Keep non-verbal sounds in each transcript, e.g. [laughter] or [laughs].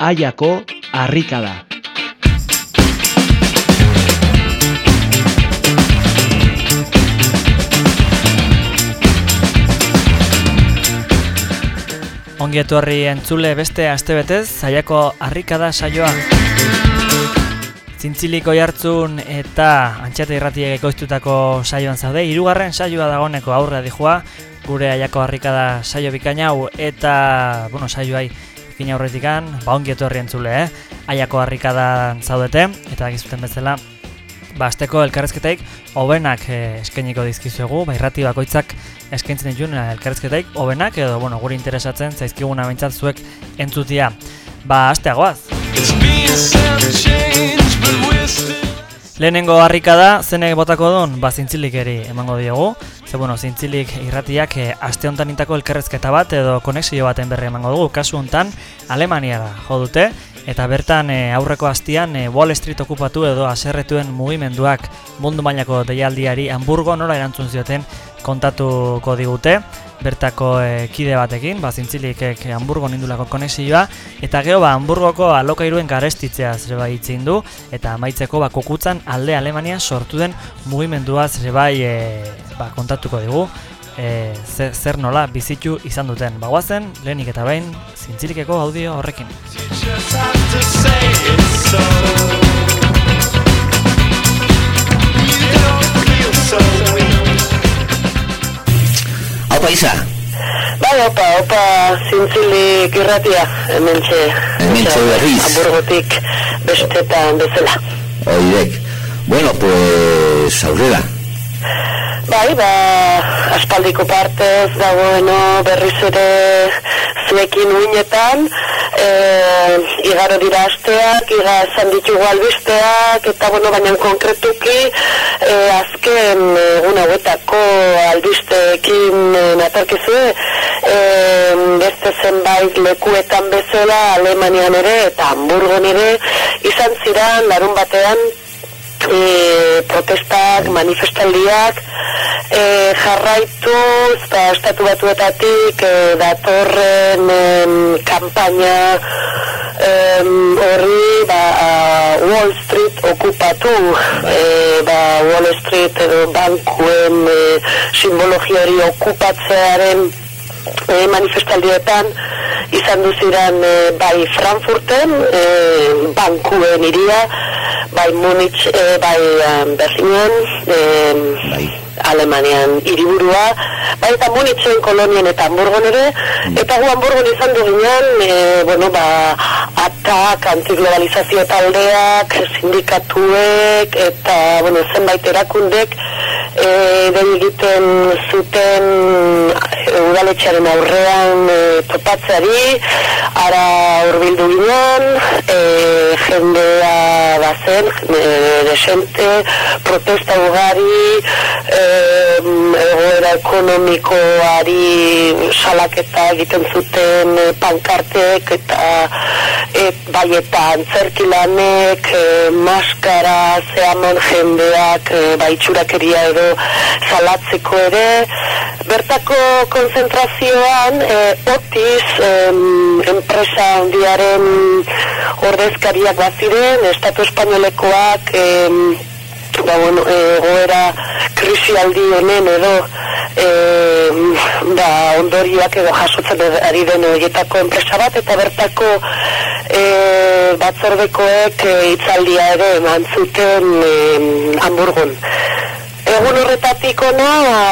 Aiako harrikada. Ongi etorri entzule beste astebetez, zaiako harrikada saioa. Zintziliko jartzun eta antxeta irratiek ekoiztutako saioan zaude. Hirugarren saioa dagoneko aurrea dijua, gure aiako harrikada saio bikainau eta, bueno, saioai ikin aurretikan, ba ongi etorri entzule, eh? Aiako harrikadan zaudete, eta gizuten bezala, ba, azteko elkarrezketaik hobenak eh, eskainiko dizkizuegu, ba, irrati bakoitzak eskaintzen dituen eh, elkarrezketaik hobenak, edo, bueno, guri interesatzen zaizkiguna bintzat zuek entzutia. Ba, asteagoaz! Lehenengo harrika da, zenek botako duen, ba, zintzilik eri emango diogu. Ze, bueno, zintzilik irratiak eh, aste honetan intako elkarrezketa bat edo konexio baten berri emango dugu. Kasu honetan, Alemaniara jo dute, eta bertan e, aurreko hastian e, Wall Street okupatu edo aserretuen mugimenduak mundu mailako deialdiari Hamburgo nora erantzun zioten kontatuko digute bertako e, kide batekin, ba zintzilik Hamburgo nindulako konexioa eta geho ba Hamburgoko alokairuen garestitzea zere bai itzin du eta amaitzeko ba kokutzan alde Alemania sortu den mugimendua zere bai ba, kontatuko digu e, zer, nola bizitu izan duten. Bagoazen, lehenik eta behin, zintzilikeko audio horrekin. Opa, Isa! Bai, opa, opa, zintzilik irratia, hemen txe. Hemen txe berriz. Hamburgotik bestetan bezala. Oidek. Bueno, pues, aurrera. Bai, ba, aspaldiko partez dagoeno berriz ere zuekin uinetan, e, igaro dira asteak, iga esan ditugu albisteak, eta bueno, baina konkretuki e, azken egun hauetako albisteekin e, natarkizu, e, beste zenbait lekuetan bezala Alemanian ere eta Hamburgon ere izan ziran larun batean e, protestak, manifestaldiak e, jarraituz eta estatu batuetatik e, datorren em, kampaina horri ba, Wall Street okupatu. E, ba, Wall Street edo bankuen e, simbologia hori okupatzearen e, manifestaldietan izan duziran e, bai Frankfurten e, bankuen iria bai Munich, e, bai um, Berlinen, e, bai. Alemanian hiriburua, bai eta Munitzen kolonien eta Hamburgon ere, mm. eta gu Hamburgon izan du ginen, e, bueno, ba, atak, antiglobalizazio taldeak, sindikatuek, eta, bueno, zenbait erakundek, e, egiten zuten udaletxearen aurrean e, topatzeari, ara urbildu ginen, e, jendea bazen, e, desente, protesta ugari, e, egoera ekonomikoari salaketa egiten zuten e, pankartek eta e, bai eta antzerkilanek, e, maskara, zehaman jendeak, e, bai edo salatzeko ere, bertako konzentrazioan e, otiz enpresa handiaren ordezkariak baziren, Estatu Espainolekoak e, ba, bueno, e, goera krisialdi honen edo e, ba, ondorioak edo jasotzen ari den horietako enpresa bat eta bertako e, batzordekoek e, itzaldia ere eman zuten e, Hamburgon. Egun horretatik ona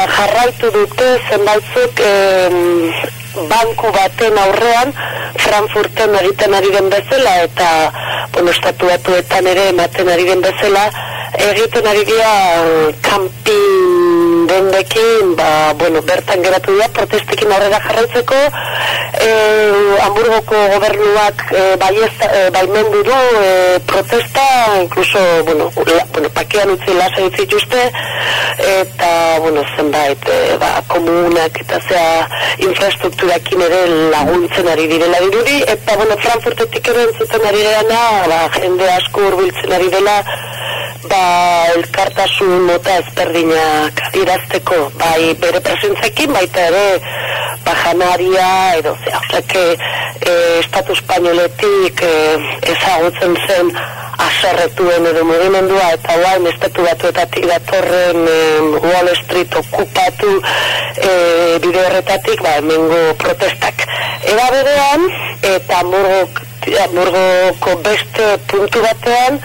jarraitu dute zenbaitzuk banku baten aurrean Frankfurten egiten ari den bezala eta bueno, estatuatuetan ere ematen ari den bezala egiten ari dira kampin dendekin ba, bueno, bertan geratu dira protestikin aurrera jarraitzeko e, Hamburgoko gobernuak e, baiez, e, baimendu du e, protesta, incluso, bueno, la, bueno pakean utzi lasa dituzte, eta, bueno, zenbait, e, ba, komunak eta zea infrastrukturakin ere laguntzen ari direla dirudi, eta, bueno, Frankfurtetik ere entzuten ari dela, ba, jende asko urbiltzen ari dela, ba, elkartasun mota ezberdinak irazteko, bai bere presentzekin, baita ere, ba, janaria, edo, zea, ozake, e, Estatu Espainoletik e, ezagutzen zen aserretuen edo mugimendua, eta guain Estatu Batuetatik datorren e, Wall Street okupatu e, bide horretatik, ba, emengo protestak. Eba berean, eta Hamburgo, Hamburgoko beste puntu batean,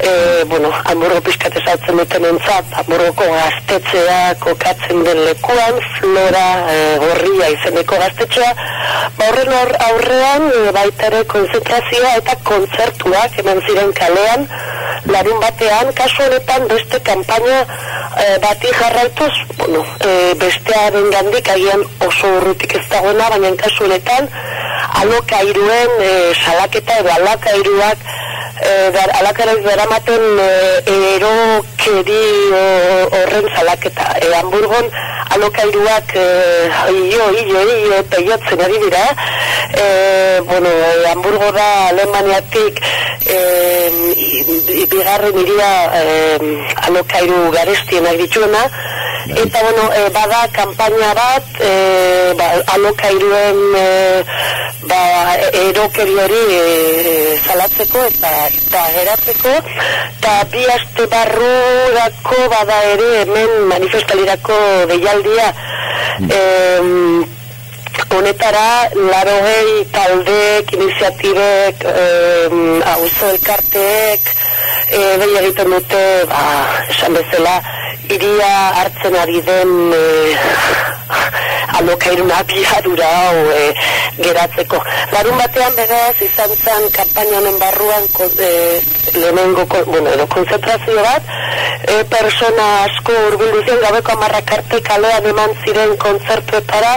e, bueno, Hamburgo pizkat ezautzen duten entzat, Hamburgoko gaztetzea kokatzen den lekuan, flora e, gorria izeneko gaztetxea, ba horren aurrean e, baita konzentrazioa eta kontzertuak eman ziren kalean, larun batean, kasu honetan beste kanpaina e, bati jarraituz, bueno, e, bestearen gandik agian oso urrutik ez dagoena, baina kasu honetan, alokairuen e, salaketa edo alokairuak e, dar, alakaraiz beramaten e, erokeri horren zalaketa. E, Hamburgon alokairuak e, io, io, io, peiotzen ari dira. E, bueno, e, Hamburgo da Alemaniatik e, bigarren iria e, alokairu garestienak dituena. Eta, bueno, e, bada kampaina bat, e, ba, alokairuen e, ba, erokeri hori e, zalatzeko eta eta geratzeko eta bi aste barru dako bada ere hemen manifestalirako deialdia mm. Honetara laro gehi taldek, iniziatibek hauzo elkarteek e, behi egiten dute ba, esan bezala iria hartzen ari den e, alokairun abiadura hau e, geratzeko. Larun batean beraz izan zen kampaina honen barruan e, lehenengo, bueno, edo konzentrazio bat, e, persona asko urbildu zen gabeko amarrakarte kalean eman ziren kontzertuetara,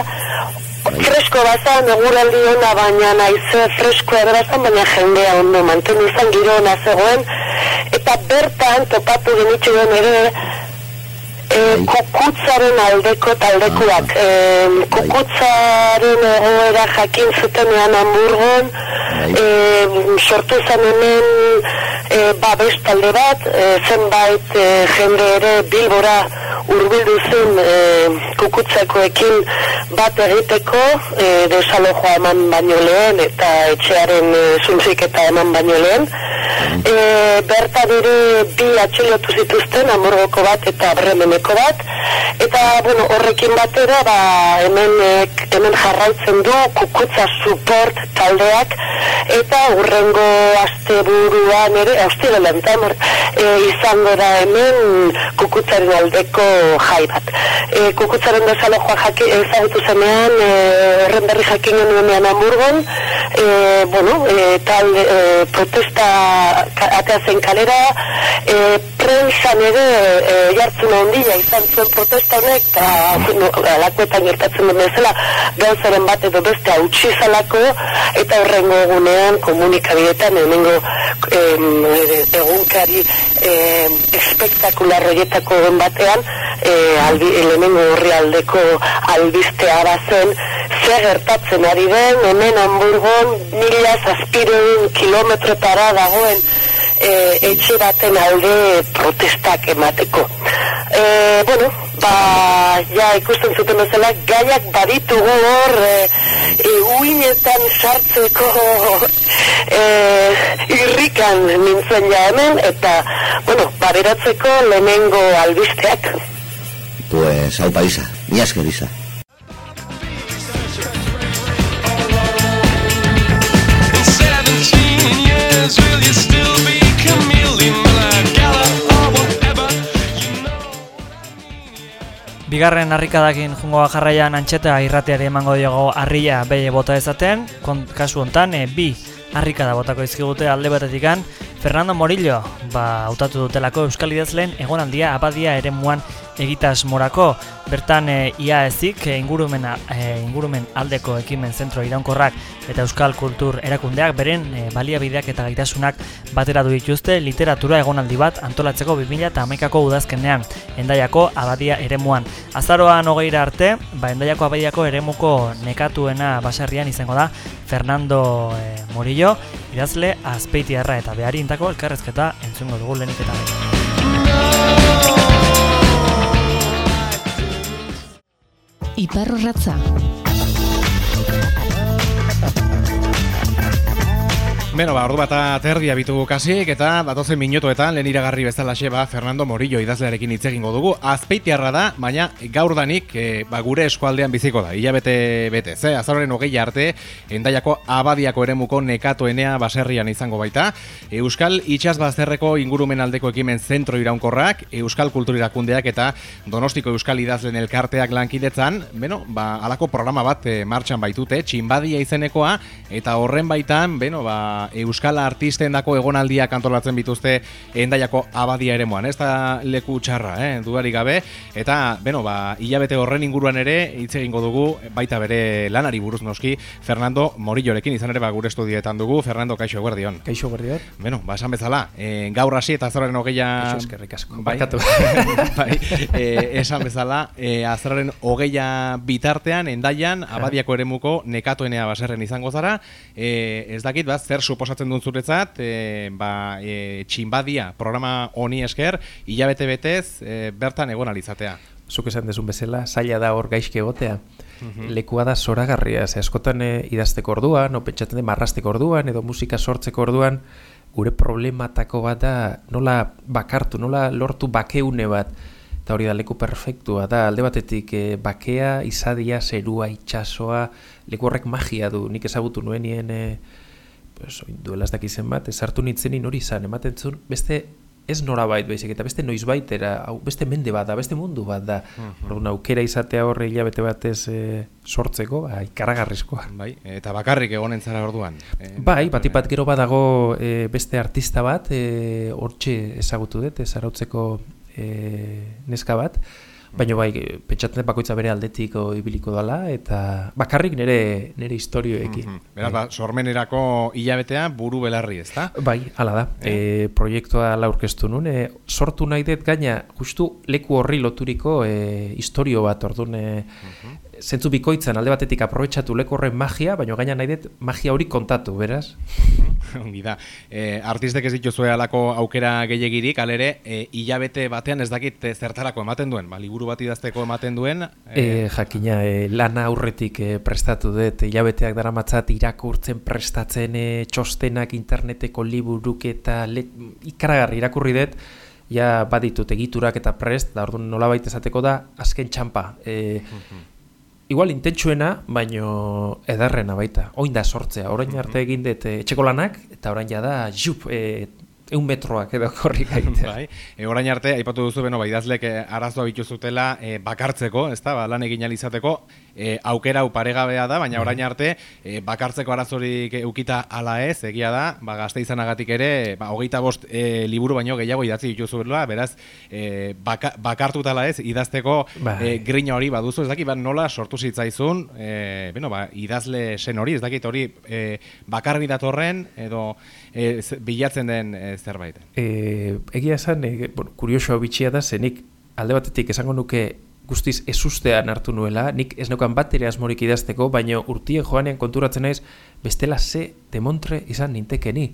fresko bazan, eguraldi hona, baina naize fresko eberazan, baina jendea ondo manten izan giro hona zegoen, eta bertan topatu genitxu den ere, e, kukutzaren aldeko taldekuak. E, kukutzaren egoera jakin zutenean hamburgon, e, sortu zen hemen e, babes talde bat, e, zenbait e, jende ere bilbora urbildu zen e, kukutzakoekin bat egiteko, e, desalojoa eman baino lehen eta etxearen e, zuntzik eta eman baino lehen. E, bertan ere bi atxilotu zituzten, amorgoko bat eta bremeneko bat, eta bueno, horrekin batera ba, hemen, hemen jarraitzen du kukutza support taldeak, eta urrengo asteburuan ere, austire lantan, e, izango da hemen kukutzaren aldeko jai bat. E, kukutzaren desalojoa jaki, ezagutu zenean, e, horren berri jakin genuenean hamburgon, e, bueno, e, tal e, protesta hasta Encalera, eh, prensan ere e, jartzen handia izan zuen protesta honek, eta no, alakoetan gertatzen den bezala, gauzaren bat edo beste hautsi zalako, eta horrengo egunean komunikabidetan hemengo egunkari em, espektakular horietako den batean, e, albi, elemengo horri aldeko albistea bazen, ze gertatzen ari den, hemen Hamburgon mila zazpireun kilometrotara dagoen e, etxe baten alde protestak emateko. E, bueno, ba, ja ikusten zuten bezala, gaiak baditugu hor, e, e, uinetan sartzeko e, irrikan nintzen ja hemen, eta, bueno, baberatzeko lehenengo albisteak. Pues, hau paisa, mi asker isa. Bigarren harrikadakin jungoa jarraian antxeta irratiari emango diogo harria behi bota ezaten, kasu hontan e, bi harrikada botako izkigute alde batetikan, Fernando Morillo, ba, hautatu dutelako Euskal Idazleen egonaldia abadia ere egitas morako. Bertan e, ia ezik e, ingurumen, e, ingurumen aldeko ekimen zentro iraunkorrak eta euskal kultur erakundeak beren e, baliabideak eta gaitasunak batera du dituzte literatura egonaldi bat antolatzeko 2000 eta amaikako udazkenean endaiako abadia eremuan. Azaroan hogeira arte, ba, endaiako abadiako eremuko nekatuena baserrian izango da Fernando e, Morillo, idazle azpeitiarra eta behari intako elkarrezketa entzungo dugu lehenik eta Iparro Iparratza. Beno, ba, ordu bat aterdi abitu kasik eta datozen minutuetan lehen iragarri bezala ba, Fernando Morillo idazlearekin hitz egingo dugu. Azpeitiarra da, baina gaur danik e, ba, gure eskualdean biziko da. Ila bete bete, ze, azaroren hogei arte, endaiako abadiako eremuko nekatoenea baserrian izango baita. Euskal itxas bazterreko ingurumen aldeko ekimen zentro iraunkorrak, Euskal kulturirakundeak eta Donostiko Euskal idazlen elkarteak lankidetzan, beno, ba, alako programa bat e, martxan baitute, txinbadia izenekoa, eta horren baitan, beno, ba, Euskal Artisten dako egonaldiak antolatzen bituzte endaiako abadia ere moan, ez da leku txarra, eh, duari gabe, eta, beno, ba, hilabete horren inguruan ere, hitz egingo dugu, baita bere lanari buruz noski, Fernando Morillorekin, izan ere ba, gure estudietan dugu, Fernando, kaixo eguerdion. Kaixo eguerdion. Beno, ba, esan bezala, e, gaur hasi eta azararen hogeia... Kaixo eskerrik asko, bai, [laughs] bai, e, esan bezala, e, azararen hogeia bitartean, endaian, abadiako eremuko nekatoenea baserren izango zara, e, ez dakit, ba, zer suposatzen duen zuretzat, e, ba, e, txinbadia programa honi esker, hilabete betez, e, bertan egon alizatea. Zuk esan desun bezala, zaila da hor gaizke egotea. Mhm. Lekua da zoragarria, ze askotan e, idazteko orduan, no pentsatzen den marrasteko orduan, edo musika sortzeko orduan, gure problematako bat da nola bakartu, nola lortu bakeune bat, eta hori da leku perfektua da, alde batetik e, bakea, izadia, zerua, itxasoa, leku horrek magia du, nik ezagutu nuenien e, pues, duela ez dakizen bat, ez hartu nintzen hori izan, ematen zuen, beste ez norabait baizik, eta beste noiz baitera, hau, beste mende bat da, beste mundu bat da. Uh aukera izatea horre hilabete batez e, sortzeko, ba, ikaragarrizkoa. Bai, eta bakarrik egonen zara orduan. E, bai, bat gero badago e, beste artista bat, e, hortxe ezagutu dut, ez arautzeko e, neska bat, Baina bai, pentsatzen bakoitza bere aldetik ibiliko dela eta bakarrik nire nire istorioekin. Mm -hmm. Beraz, ba, sormenerako hilabetea buru belarri, ezta? Bai, hala da. E, proiektua la aurkeztu nun, e, sortu nahi dut gaina justu leku horri loturiko e, istorio bat, orduan e, zentzu bikoitzan alde batetik aprobetsatu lekorren magia, baina gaina nahi dut magia hori kontatu, beraz? [laughs] Ongi da. E, artistek ez dituzue alako aukera gehiagirik, alere, e, hilabete batean ez dakit zertarako ematen duen, ba, liburu bat idazteko ematen duen? E... E, jakina, e, lana aurretik e, prestatu dut, hilabeteak dara matzat irakurtzen prestatzen e, txostenak interneteko liburuk eta let, ikaragarri irakurri dut, ja baditut egiturak eta prest, da orduan nolabait esateko da, azken txampa. E, igual intentsuena, baino edarrena baita. Oin da sortzea, orain arte egin dut eh, etxeko lanak, eta orain da, jup, e, eun metroak edo korrik [laughs] aitea. bai, e, orain arte, aipatu duzu, beno, bai, dazlek arazoa bituzutela e, bakartzeko, ez da, ba, lan egin alizateko, e, aukera uparegabea da, baina orain arte e, bakartzeko arazorik ukita ala ez, egia da, ba, gazte izanagatik ere, ba, hogeita bost e, liburu baino gehiago idatzi dituzuela, beraz, e, baka, bakartuta ala ez, idazteko bai. e, grina hori baduzu, ez dakit, ba, nola sortu zitzaizun, e, bueno, ba, idazle sen hori, ez dakit hori e, bakarri datorren, edo e, bilatzen den e, zerbait. E, egia esan, e, bueno, kuriosoa bitxia da, zenik alde batetik esango nuke guztiz ezustean hartu nuela, nik ez neukan bat ere asmorik idazteko, baina urtien joanean konturatzen naiz, bestela ze demontre izan nintekeni.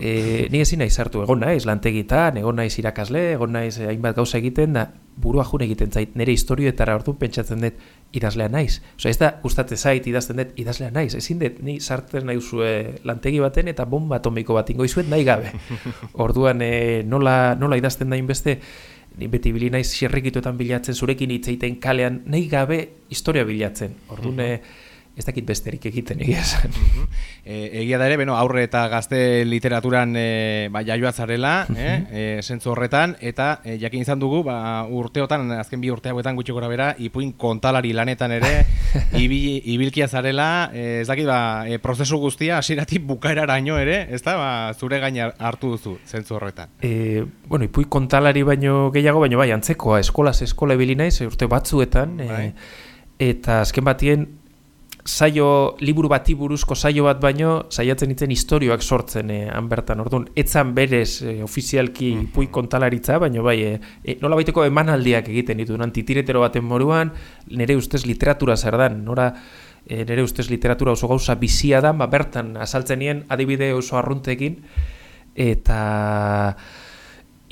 E, ni ezin naiz hartu egon naiz lantegitan, egon naiz irakasle, egon naiz hainbat gauza egiten da burua jun egiten zait nire historioetara hartu pentsatzen dut idazlea naiz. Osa ez da gustatzen zait idazten dut idazlea naiz. Ezin dut ni sartzen nahi zue lantegi baten eta bomba atomiko bat ingo izuet nahi gabe. [laughs] Orduan e, nola, nola idazten dain beste ni beti bili naiz bilatzen zurekin hitz kalean nahi gabe historia bilatzen. Orduan, mm ez dakit besterik egiten egia esan. E, egia da ere, beno, aurre eta gazte literaturan e, ba, jaioa zarela, eh, e, zentzu horretan, eta e, jakin izan dugu, ba, urteotan, azken bi urte hauetan gutxi gora bera, ipuin kontalari lanetan ere, [laughs] ibil, ibilkia zarela, e, ez dakit, ba, e, prozesu guztia, hasieratik bukaeraraino ere, ez da, ba, zure gain hartu duzu, zentzu horretan. E, bueno, ipuin kontalari baino gehiago, baino bai, antzekoa, eskolaz eskola ebili naiz, urte batzuetan, Bai. e, eta azken batien, saio liburu bati buruzko saio bat baino saiatzen itzen istorioak sortzen eh, han bertan. Orduan, etzan berez eh, ofizialki Mhm. pui kontalaritza, baino bai, eh, eh, nola baiteko emanaldiak egiten ditu, nan titiretero baten moruan, nire ustez literatura zer dan, nora eh, nire ustez literatura oso gauza bizia da, ba, bertan azaltzen nien adibide oso arruntekin, eta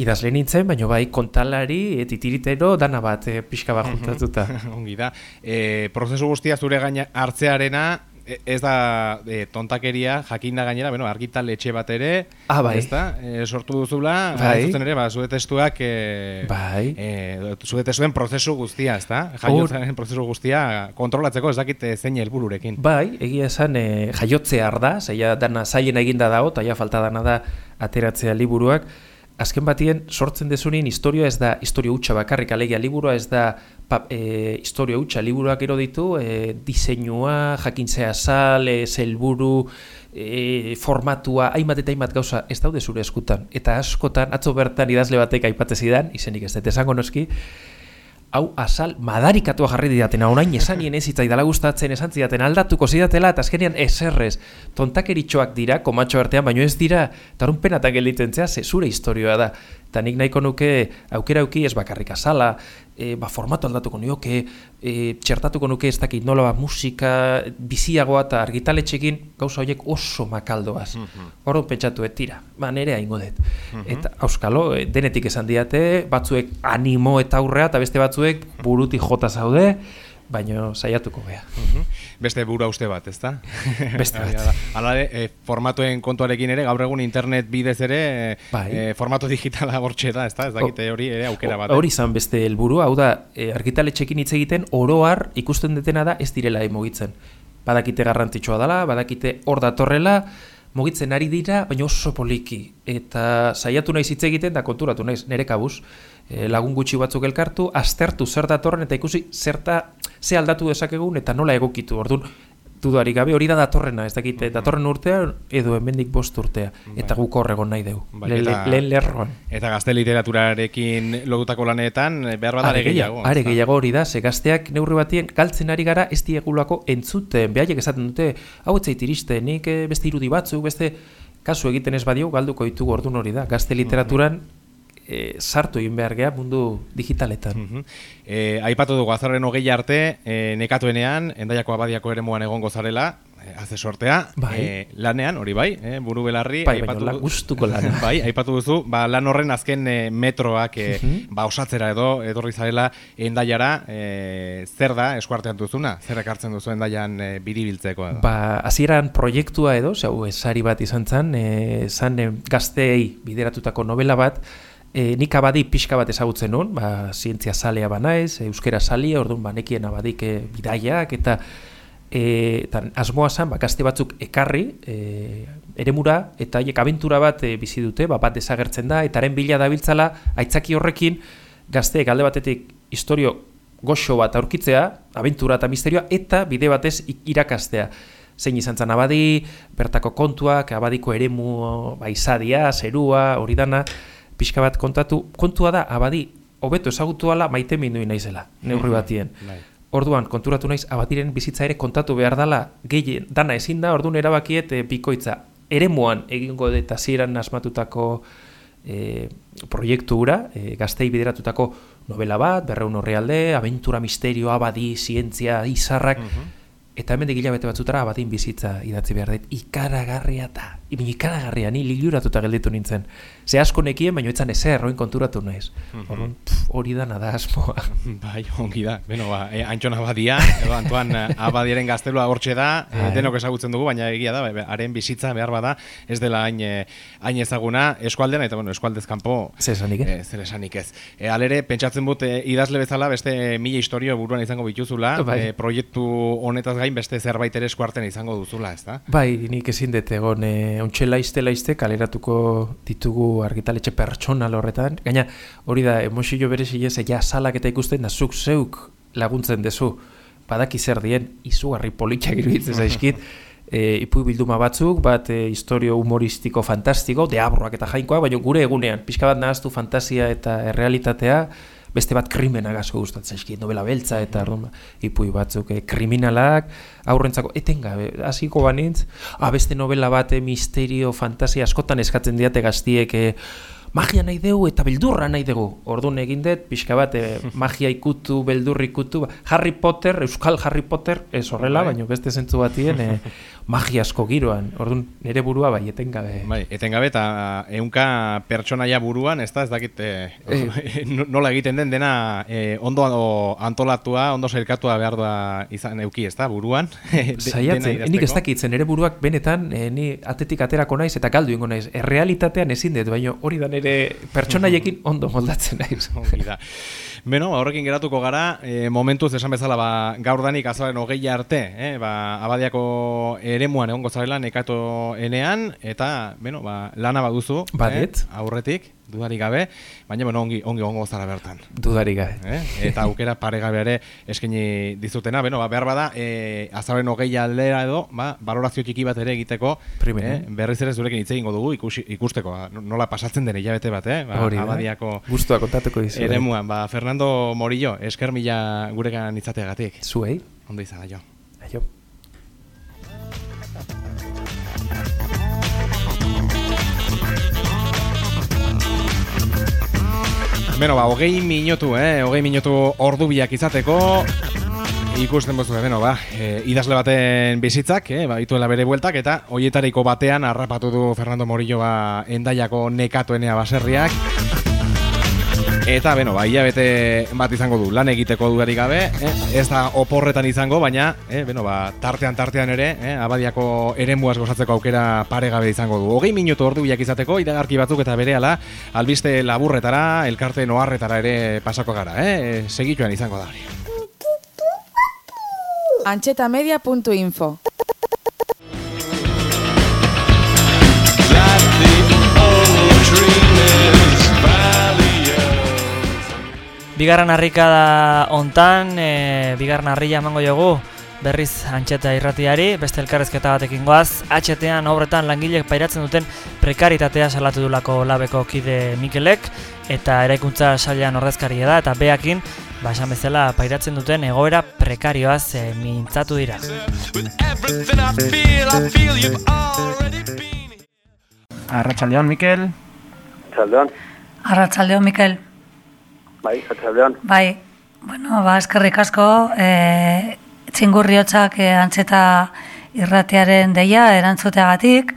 idazle nintzen, baino bai, kontalari, e, titiritero, dana bat, e, pixka bat juntatuta. [laughs] Ongi da. E, prozesu guztia zure gaina hartzearena, e, ez da e, tontakeria, jakinda gainera, bueno, argital etxe bat ere, Ah, bai. ez da, e, sortu duzula, Bai. zuzen ere, ba, zure testuak, e, Bai. e, zure testuen prozesu guztia, ez da? Jaiotzaren prozesu guztia kontrolatzeko ez dakit zein helbururekin. Bai, egia esan e, jaiotzear da, zaila dana zailen eginda dago, eta ja falta dana da ateratzea liburuak. Azken batien, sortzen dezunin, historia ez da historia hutsa bakarrik, alegia liburua ez da pa, e, historia hutsa, liburuak ero ditu, e, diseinua, jakintzea sal, e, e, formatua, hainbat eta hainbat gauza, ez daude zure eskutan. Eta askotan, atzo bertan idazle batek aipatezidan, izenik ez dut esango noski, hau azal madarikatua jarri didaten, orain esanien ez hitzaidala gustatzen esan zidaten aldatuko zidatela eta azkenean eserrez tontakeritxoak dira komatxo artean baino ez dira eta penatan gelditzen zea ze zure historioa da. Eta nik nahiko nuke aukera auki ez bakarrik azala e, ba, formatu aldatuko nioke e, txertatuko nuke ez dakit nola ba, musika biziagoa eta argitaletxekin gauza horiek oso makaldoaz Orduan pentsatu et tira, ba nerea ingo dut. Eta auskalo, eh, denetik esan diate, batzuek animo eta aurrea eta beste batzuek buruti jota zaude, baino saiatuko gea. Mhm. Beste bura uste bat, ezta? [laughs] Beste bat. Hala e, formatuen kontuarekin ere, gaur egun internet bidez ere, e, Bai. e, formatu digitala hortxe da, ezta? Ez dakite hori ere aukera bat. Hori izan beste helburua, hau da, e, argitaletxekin hitz egiten oroar ikusten detena da ez direla mugitzen. Badakite garrantzitsua dela, badakite hor datorrela, mugitzen ari dira, baina oso poliki. Eta saiatu naiz hitz egiten da konturatu naiz, nire kabuz, lagun gutxi batzuk elkartu, aztertu zer datorren eta ikusi zerta, ze aldatu dezakegun eta nola egokitu. Orduan, dudarik gabe hori da datorrena, ez dakite, datorren urtea edo hemendik bost urtea. Eta guk horregon nahi dugu, Bai, lehen eta- lehen lerroan. Eta gazte literaturarekin lotutako lanetan, e, behar bada Are gehiago. are gehiago hori da, ze gazteak neurri batien galtzen ari gara ez diegulako entzuten, behaiek esaten dute, hau ez zait iriste, nik eh, beste irudi batzuk, beste kasu egiten ez badio, galduko ditugu ordun hori da. Gazte literaturan eh, sartu egin behar gea mundu digitaletan. Mhm. E, aipatu dugu azarren hogei arte, e, nekatuenean, endaiako abadiako ere muan egongo zarela, e, haze sortea, Bai. e, lanean, hori bai, e, buru belarri, Bai, la- du- gustuko [laughs] lana. bai, aipatu duzu, ba, lan horren azken e, metroak e, ba, osatzera edo, edorri zarela endaiara, e, zer da eskuartean duzuna? Zer ekartzen duzu endaian e, biribiltzeko edo? Ba, hasieran proiektua edo, zau, esari bat izan zen, e, zan e, gazteei bideratutako novela bat, e, nik abadi pixka bat ezagutzen nun, ba, zientzia salea banaiz, euskera salia, orduan ba, nekien abadik e, bidaiak, eta e, eta asmoa zen, ba, gazte batzuk ekarri, e, eremura, eta haiek abentura bat e, bizi dute, ba, bat desagertzen da, eta haren bila dabiltzala, aitzaki horrekin, gazteek alde batetik historio goxo bat aurkitzea, abentura eta misterioa, eta bide batez irakastea. Zein izan zen abadi, bertako kontuak, abadiko eremu ba, izadia, zerua, hori dana, pixka bat kontatu, kontua da, abadi, hobeto ezagutu ala maite mindu naizela, neurri batien. Bai. Orduan, konturatu naiz, abadiren bizitza ere kontatu behar dala, gehien, dana ezin da, orduan erabakiet e, bikoitza. Eremuan egingo dut hasieran asmatutako e, proiektu hura, e, gaztei bideratutako novela bat, berreun horrealde, abentura, misterio, abadi, zientzia, izarrak, eta hemen hilabete batzutara abadin bizitza idatzi behar dut, ikaragarria eta, ibin ikaragarria, ni liluratuta gelditu nintzen. Ze asko nekien, baina etzan ezer, roin konturatu naiz. Orduan, pff, hori da nada asmoa. [laughs] Bai, ongi da. Beno, ba, e, Antxon Abadia, edo Antoan eh, Abadiaren gaztelua hortxe da, e, Bai. denok ezagutzen dugu, baina egia da, ba, haren bizitza behar bada, ez dela hain, hain ezaguna eskualdean, eta bueno, eskualdez kanpo Zer esanik, eh? E, zer esanik ez. E, alere, pentsatzen dut idazle bezala beste mila historio buruan izango bituzula, Bai. e, proiektu honetaz gain beste zerbait ere eskuarten izango duzula, ez da? Bai, nik ezin dut egon, e, ontxe laizte laizte kaleratuko ditugu argitaletxe pertsonal horretan. Gaina, hori da, emozio berezi ez, ja salak eta ikusten da zuk zeuk laguntzen dezu. Badaki zer dien, izugarri politxak iruditzen zaizkit. [laughs] E, ipu bilduma batzuk, bat e, historio humoristiko fantastiko, deabroak eta jainkoak, baina gure egunean, pixka bat nahaztu fantasia eta errealitatea, beste bat krimenak asko gustatzen zaizkit, novela beltza eta orduan ba, ipui batzuk e, kriminalak, aurrentzako etengabe hasiko banintz, ah, beste novela bat e, misterio, fantasia askotan eskatzen diate gaztiek e, magia nahi dugu eta beldurra nahi dugu. Orduan egin dut, pixka bat, e, [laughs] magia ikutu, beldur ikutu, ba, Harry Potter, Euskal Harry Potter, ez horrela, Bai. baina beste zentzu batien, e, [laughs] magia asko giroan. Orduan, nire burua bai, etengabe. Bai, etengabe eta ehunka pertsonaia buruan, ez da, ez dakit [laughs] e, nola egiten den dena e, ondo antolatua, ondo sailkatua behar da izan euki, ez da, buruan. [laughs] Saiatzen, nik ez dakitzen, nire buruak benetan, e, ni atetik aterako naiz eta galdu ingo naiz. Errealitatean ezin dut, baina hori da nire pertsonaiekin [laughs] ondo moldatzen naiz. Ongi da. Beno, horrekin geratuko gara, e, momentuz esan bezala, ba, gaur danik azaren hogei arte, eh, ba, abadiako eremuan egongo zarela nekato enean, eta, beno, ba, lana baduzu, Badet. eh, aurretik, dudarik gabe, baina, bueno, ongi, ongi egongo zara bertan. Dudarik gabe. Eh? Eta aukera paregabe ere eskaini dizutena, beno, ba, behar bada, e, azaren hogei aldera edo, ba, balorazio txiki bat ere egiteko, Primero. eh, berriz ere zurekin hitz egingo dugu, ikusi, ikusteko, ba, nola pasatzen den hilabete bat, eh? ba, Hori da. abadiako Gustua kontatuko dizu. ere muan, ba, Fernando Morillo, esker mila guregan itzateagatik. Zuei? Ondo izan, jo. Beno, ba, hogei minutu, eh? Hogei minutu ordu biak izateko, ikusten bozu, beno, ba, e, idazle baten bizitzak, eh, ba, ituela bere bueltak, eta hoietariko batean harrapatu du Fernando Morillo ba, endaiako nekatoenea baserriak. Eta, beno, ba, hilabete bat izango du, lan egiteko dudarik gabe, eh? ez da oporretan izango, baina, eh, beno, ba, tartean tartean ere, eh, abadiako eremuaz gozatzeko aukera paregabe izango du. Hogei minutu ordu bilak izateko, iragarki batzuk eta berehala albiste laburretara, elkarte noarretara ere pasako gara, eh? segituan izango da hori. Antxetamedia.info Bigarren harrikada hontan, e, bigarren harria emango jogu, berriz antxeta irratiari, beste elkarrezketa batekin goaz, HT-an obretan langilek pairatzen duten prekaritatea salatu dulako labeko kide Mikelek, eta eraikuntza sailean ordezkaria da, eta beakin, ba, esan bezala pairatzen duten egoera prekarioaz e, mintzatu dira. Arratsaldeon Mikel. Txaldeon, Arratsaldeon Mikel. Bai, txaldeon. Bai, bueno, ba, eskerrik asko, e, txingurriotzak e, antzeta irratiaren deia erantzuteagatik,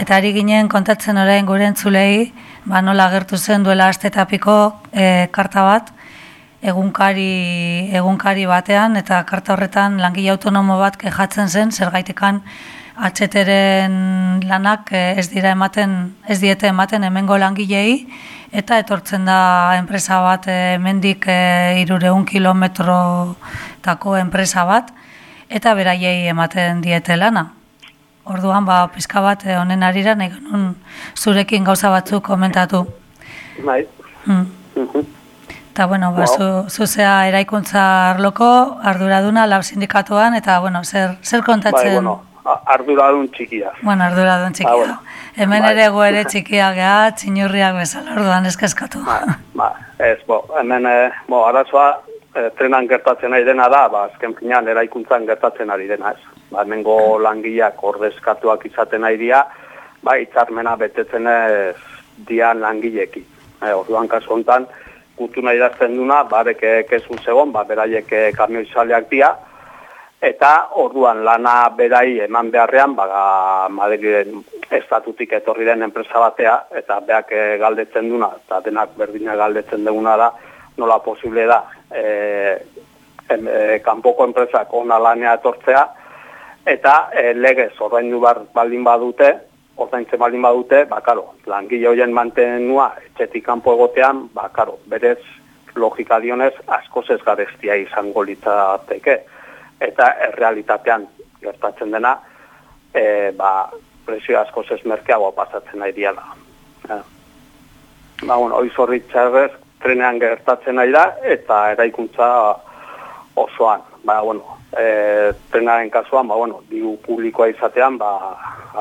eta ari ginen kontatzen orain gure entzulei, ba, nola agertu zen duela astetapiko e, karta bat, egunkari, egunkari batean, eta karta horretan langile autonomo bat kejatzen zen, zergaitikan atxeteren lanak eh, ez dira ematen, ez diete ematen hemengo langilei, eta etortzen da enpresa bat eh, hemendik e, irureun kilometrotako enpresa bat, eta beraiei ematen diete lana. Orduan, ba, pizka bat eh, honen arira, nahi genuen zurekin gauza batzuk komentatu. Bai. Hmm. Mhm. Eta, bueno, ba, Wow. zu, zu zea eraikuntza arloko, arduraduna, lab sindikatuan, eta, bueno, zer, zer kontatzen... Bai, bueno, arduradun txikia. Bueno, arduradun txikia. Ah, bueno. Hemen Bai. ere gu ere txikia geha, txinurriak bezala, orduan eskeskatu. Ba, ez, bo, hemen, e, bo, arazoa, e, trenan gertatzen ari dena da, ba, azken finean eraikuntzan gertatzen ari dena, ez. Ba, hemengo langileak ordezkatuak izaten ari dira, ba, hitzarmena betetzen ez dian langileekin. E, orduan kasu honetan, gutuna idazten duna, barek kezu zegon, ba, beraiek kamioizaleak dira, eta orduan lana berai eman beharrean, baga Madrilen estatutik etorri den enpresa batea, eta beak eh, galdetzen duna, eta denak berdina galdetzen duguna da, nola posible da e, em, e, kanpoko enpresak ona lanea etortzea, eta e, legez ordaindu bar baldin badute, ordaintzen baldin badute, ba, karo, langile hoien mantenua etxetik kanpo egotean, ba, karo, berez logika dionez asko ez garestia izango litzateke. Eta errealitatean gertatzen dena, e, ba, presio asko ez merkeago pasatzen nahi diala. Ja. Ba, bueno, hoi zorri txarrez, trenean gertatzen nahi da, eta eraikuntza osoan. Ba, bueno, e, trenaren kasuan, ba, bueno, digu publikoa izatean, ba,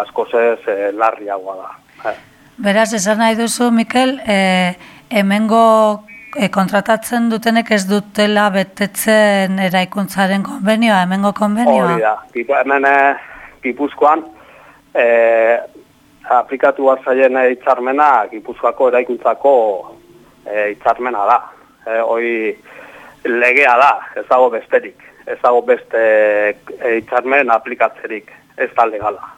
asko ez e, larriagoa da. Eh. Beraz, esan nahi duzu, Mikel, e, hemengo e, kontratatzen dutenek ez dutela betetzen eraikuntzaren konbenioa, hemengo konbenioa? Hori da, Tipo, hemen e, Gipuzkoan, e, aplikatu hartzaien hitzarmena Gipuzkoako eraikuntzako e, hitzarmena da. E, hoi legea da, ez dago besterik, ez dago beste hitzarmen aplikatzerik, ez da legala.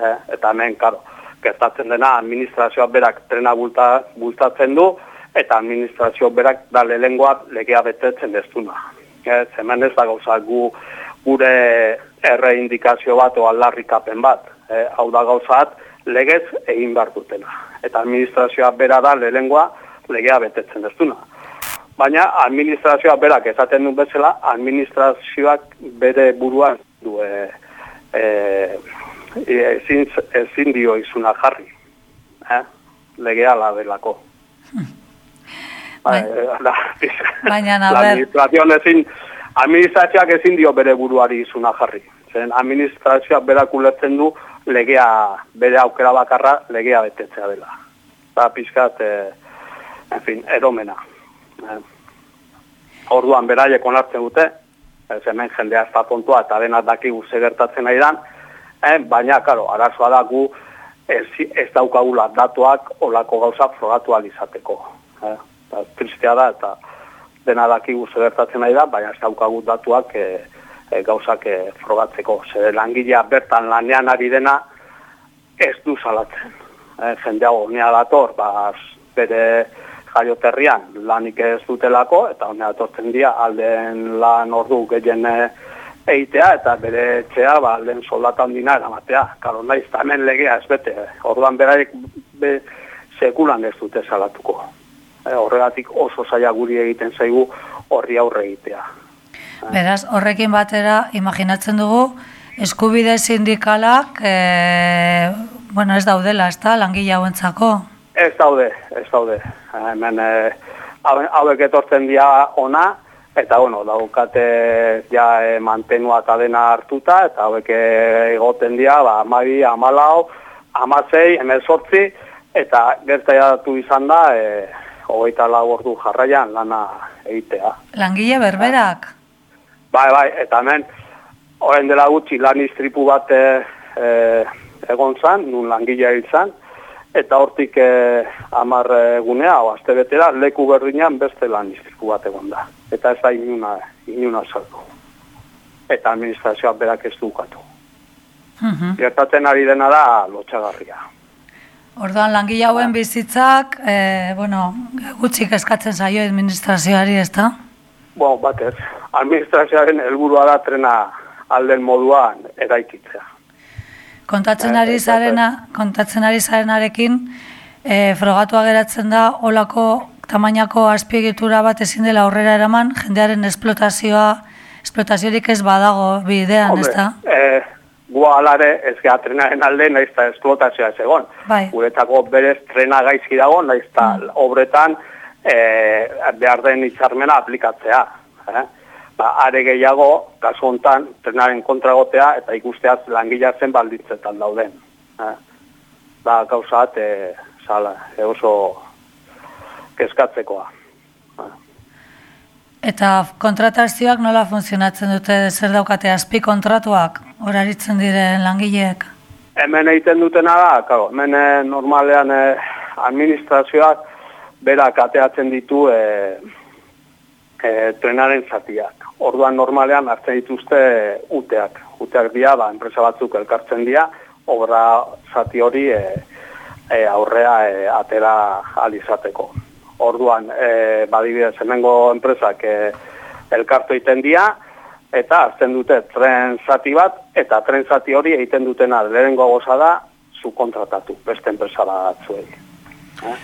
E, eta hemen, karo, gertatzen dena administrazioa berak trena bultatzen du, eta administrazio berak da lehengoa legea betetzen deztuna. Ez, hemen ez da gauza gu, gure erre indikazio bat o aldarrikapen bat. E, hau da gauzat legez egin behar dutena. Eta administrazioa bera da lehengoa legea betetzen deztuna. Baina administrazioa berak esaten du bezala, administrazioak bere buruan du e, e, ezin, ezin dio izuna jarri. Eh? Legea la delako. Hmm. Bai, [laughs] la, Baina, la administrazioan ezin, administrazioak ezin dio bere buruari izuna jarri. Zen administrazioak berak ulertzen du legea, bere aukera bakarra legea betetzea dela. Eta pizkat, eh, en fin, eromena. Eh. Orduan beraiek onartzen dute, ez hemen jendea ez da tontua eta dena daki guze gertatzen nahi dan, eh, baina, karo, arazoa da gu ez, ez daukagula datuak olako gauza frogatu izateko. Eh eta tristea da, eta dena dakigu zedertatzen nahi da, baina ez daukagut datuak e, e, gauzak e, frogatzeko. Zer langilea bertan lanean ari dena ez du salatzen. E, jendea honea dator, ba, bere jaioterrian lanik ez dutelako, eta honea datortzen dira alden lan ordu gehien eitea, eta bere etxea ba, alden soldatan dina eramatea. Karo, nahi, hemen legea ez bete. Orduan beraik be, sekulan ez dute salatuko. Eh, horregatik oso zaila guri egiten zaigu horri aurre egitea. Beraz, horrekin batera, imaginatzen dugu, eskubide sindikalak, e, bueno, ez daudela, ez da, langile hauentzako? Ez daude, ez daude. Hemen, e, hauek etortzen dira ona, eta, bueno, daukate ja e, mantenua kadena hartuta, eta hauek egoten dira, ba, amabi, amalau, amazei, emezortzi, eta gertaiatu izan da, e, hogeita lau ordu jarraian lana egitea. Langile berberak? Bai, bai, eta hemen, horren dela gutxi lan istripu bat e, egon zan, nun langilea izan, eta hortik e, amar egunea, o azte betera, leku berdinean beste lan istripu bat egon da. Eta ez da inuna, inuna saldu. Eta administrazioa berak ez dukatu. Uh Gertatzen ari dena da lotxagarria. Orduan langile hauen bizitzak, e, bueno, gutxik eskatzen zaio administrazioari, ez da? Bueno, batez, administrazioaren helburua da trena alden moduan eraikitzea. Kontatzen ari zarena, kontatzen ari zarenarekin, e, frogatua geratzen da, olako tamainako azpiegitura bat ezin dela aurrera eraman, jendearen esplotazioa, esplotaziorik ez badago bidean, ez da? Eh, gua alare ez geha trenaren alde nahiz eta esplotazioa ez egon. Bai. Guretako berez trena gaizki dago nahiz eta mm. obretan e, behar den itxarmena aplikatzea. Eh? Ba, are gehiago, kasu hontan, trenaren kontragotea eta ikusteaz langila zen balditzetan dauden. Eh? Ba, gauzat, e, sala, e oso kezkatzekoa. Eh? Eta kontratazioak nola funtzionatzen dute zer daukate azpi kontratuak? horaritzen diren langileek? Hemen egiten dutena da, karo, hemen eh, normalean eh, administrazioak berak ateatzen ditu e, e, trenaren zatiak. Orduan normalean hartzen dituzte uteak. Uteak dira, ba, enpresa batzuk elkartzen dira, obra zati hori e, e, aurrea atera alizateko. Orduan, e, badibidez, hemengo enpresak e, elkartu egiten dia, eta hartzen dute tren zati bat, eta tren zati hori egiten dutena lehenengo goza da, zu kontratatu, beste enpresa batzuei. Eh?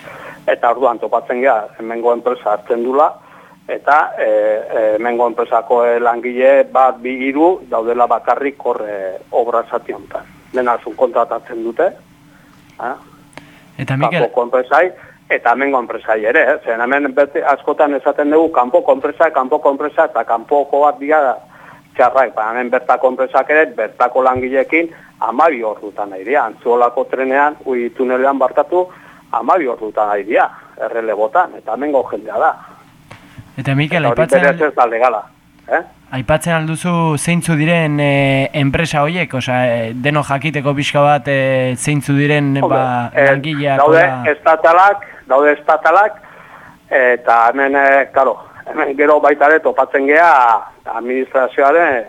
Eta orduan topatzen gea, hemengo enpresa hartzen dula, eta e, e, hemengo enpresako langile bat bi hiru daudela bakarrik horre obra zati honetan. Dena kontratatzen dute, eh? Eta Mikel... Enpresai, eta hemengo enpresai ere, eh? zen hemen bete, askotan esaten dugu kanpoko enpresa, kanpoko enpresa, eta kanpoko bat dira txarrak, ba, hemen bertako enpresak ere, bertako langilekin, amabi ordutan nahi dira. Antzuolako trenean, ui tunelean barkatu, amabi ordutan nahi dira, errele botan, eta hemengo jendea da. Eta Mikel, Eta hori aipatzen, berez ez da legala. Eh? aipatzen alduzu zeintzu diren e, enpresa horiek, osea, e, deno jakiteko pixka bat e, zeintzu diren ba, Eh, langileak. daude hola. estatalak, daude estatalak, eta hemen, eh, karo, hemen gero baita ere topatzen gea administrazioaren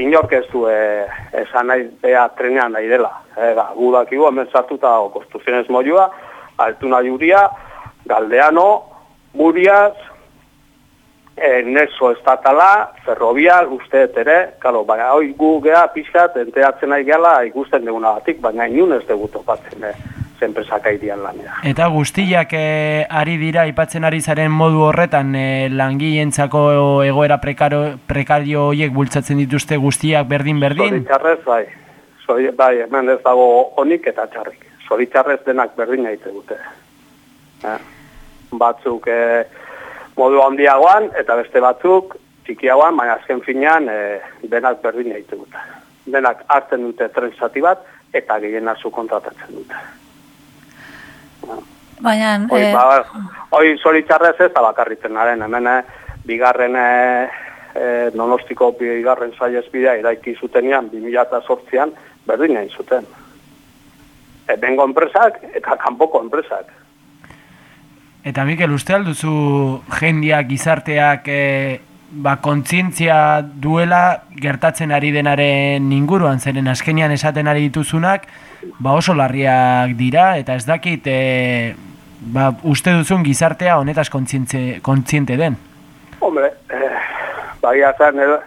inork ez du eh, esan nahi bea trenean nahi dela. Eh, ba, gu dakigu hemen sartuta dago konstrukzionez moioa, altuna juria, galdeano, muriaz, e, nexo estatala, ferrovial, usteet ere, karo, baina hoi gu gea pixkat, enteatzen nahi gehala ikusten duguna batik, baina inun ez dugu topatzen, eh, zenpresak aidian lanera. Eta guztiak e, ari dira, aipatzen ari zaren modu horretan, e, langileentzako egoera prekaro, prekario horiek bultzatzen dituzte guztiak berdin-berdin? Zoritxarrez, bai. Zori, bai, hemen ez dago onik eta txarrik. Zoritxarrez denak berdin egite dute. Eh? Batzuk eh, modu handiagoan eta beste batzuk txikiagoan, baina azken finean eh, denak berdin egite dute. Denak hartzen dute tren bat eta gehiena zu kontratatzen dute. Baina, Hoi, eh, ba, hoi zoritxarrez ez da bakarritzen garen, hemen eh, bigarren eh, eh, nonostiko bigarren saia bidea iraiki zutenean 2008an berdin egin zuten. Ebengo enpresak eta kanpoko enpresak. Eta Mikel, uste alduzu jendiak, gizarteak, e, ba, kontzientzia duela gertatzen ari denaren inguruan, zeren askenean esaten ari dituzunak, ba oso larriak dira, eta ez dakit, e, ba, uste duzun gizartea honetaz kontzientze, kontziente den. Hombre, eh, bagia zen, eh,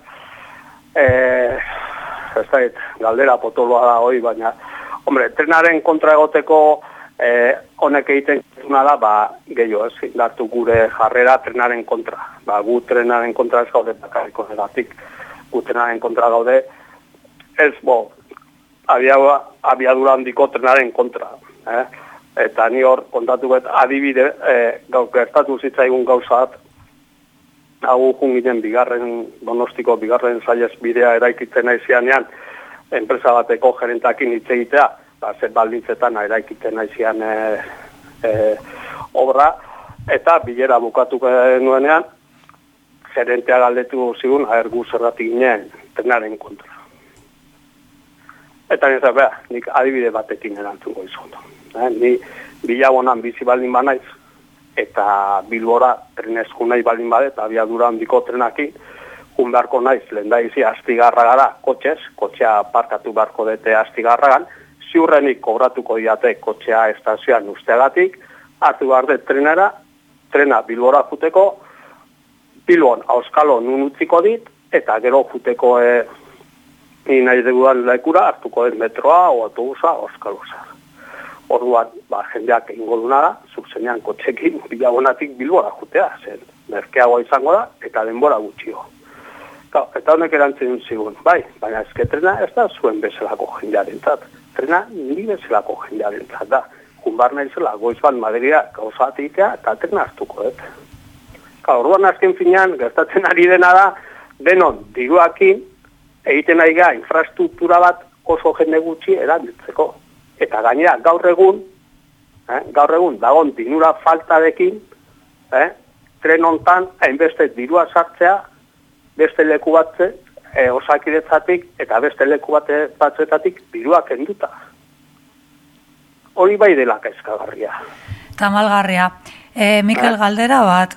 eh, ez da, galdera potoloa da hoi, baina, hombre, trenaren kontra egoteko eh, honek egiten duna da, ba, gehiago ez, indartu gure jarrera trenaren kontra. Ba, gu trenaren kontra ez gaude bakarriko negatik, gu trenaren kontra gaude, ez, bo, abiadura, abiadura handiko trenaren kontra. Eh? Eta ni hor kontatu bet adibide, eh, gau, gertatu zitzaigun gauza bat, hau junginen bigarren, donostiko bigarren zailez bidea eraikitzen naizianean, enpresa bateko gerentakin hitz egitea, ba, zer baldintzetan eraikiten naizian e, e, obra, eta bilera bukatu nuenean, gerentea galdetu zigun, ahergu zerratik ginen, trenaren kontra. Eta nire beha, nik adibide batekin erantzungo izun. Eh, ni bilabonan bizi baldin banaiz, eta bilbora trenezku nahi baldin bade, eta abiadura handiko trenaki, jun beharko naiz, lehen da izi astigarra gara, kotxez, kotxea parkatu beharko dute astigarragan, ziurrenik kobratuko diate kotxea estazioan usteagatik, hartu behar dut trenera, trena bilbora futeko, bilbon auskalo nun utziko dit, eta gero futeko e, ni nahi dudan lekura hartuko dut metroa, o autobusa, auskalosa. Orduan, ba, jendeak egingo duna da, zuzenean kotxekin [laughs] bilagonatik bilbora jutea, zen, merkeagoa izango da, eta denbora gutxio. Ka, eta honek erantzen zigun, bai, baina ezketrena ez da zuen bezalako jendearen zat. Trena ni bezalako jendearen zat da. Junbar nahi zela, goiz bat Madria gauza bat egitea, eta trena hartuko, et. Ka, orduan azken finean, gertatzen ari dena da, denon, diruakin, egiten nahi ga, infrastruktura bat oso jende gutxi erabiltzeko. Eta gainera, gaur egun, eh, gaur egun, dagon dinura faltadekin, eh, tren hontan, hainbeste dirua sartzea, beste leku batze, e, osakidetzatik eta beste leku bate batzuetatik dirua kenduta. Hori bai dela kezkagarria. Tamalgarria. E, Mikel Galdera bat,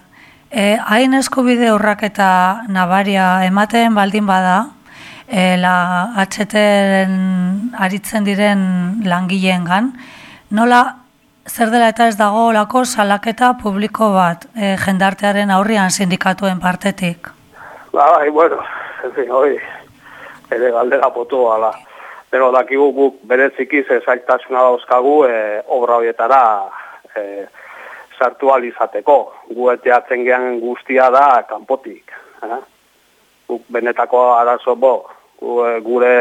e, hain eskubide urrak eta nabaria ematen baldin bada, e, la HTren aritzen diren langileengan, nola zer dela eta ez dago olako salaketa publiko bat e, jendartearen aurrian sindikatuen partetik? Ba, bai, bueno, en fin, hoi, ere galdera potu ala. Pero dakigu guk bereziki ze zailtasuna dauzkagu e, obra horietara e, sartu alizateko. Gu eteatzen gehan guztia da kanpotik. Eh? Guk benetako arazo bo, gure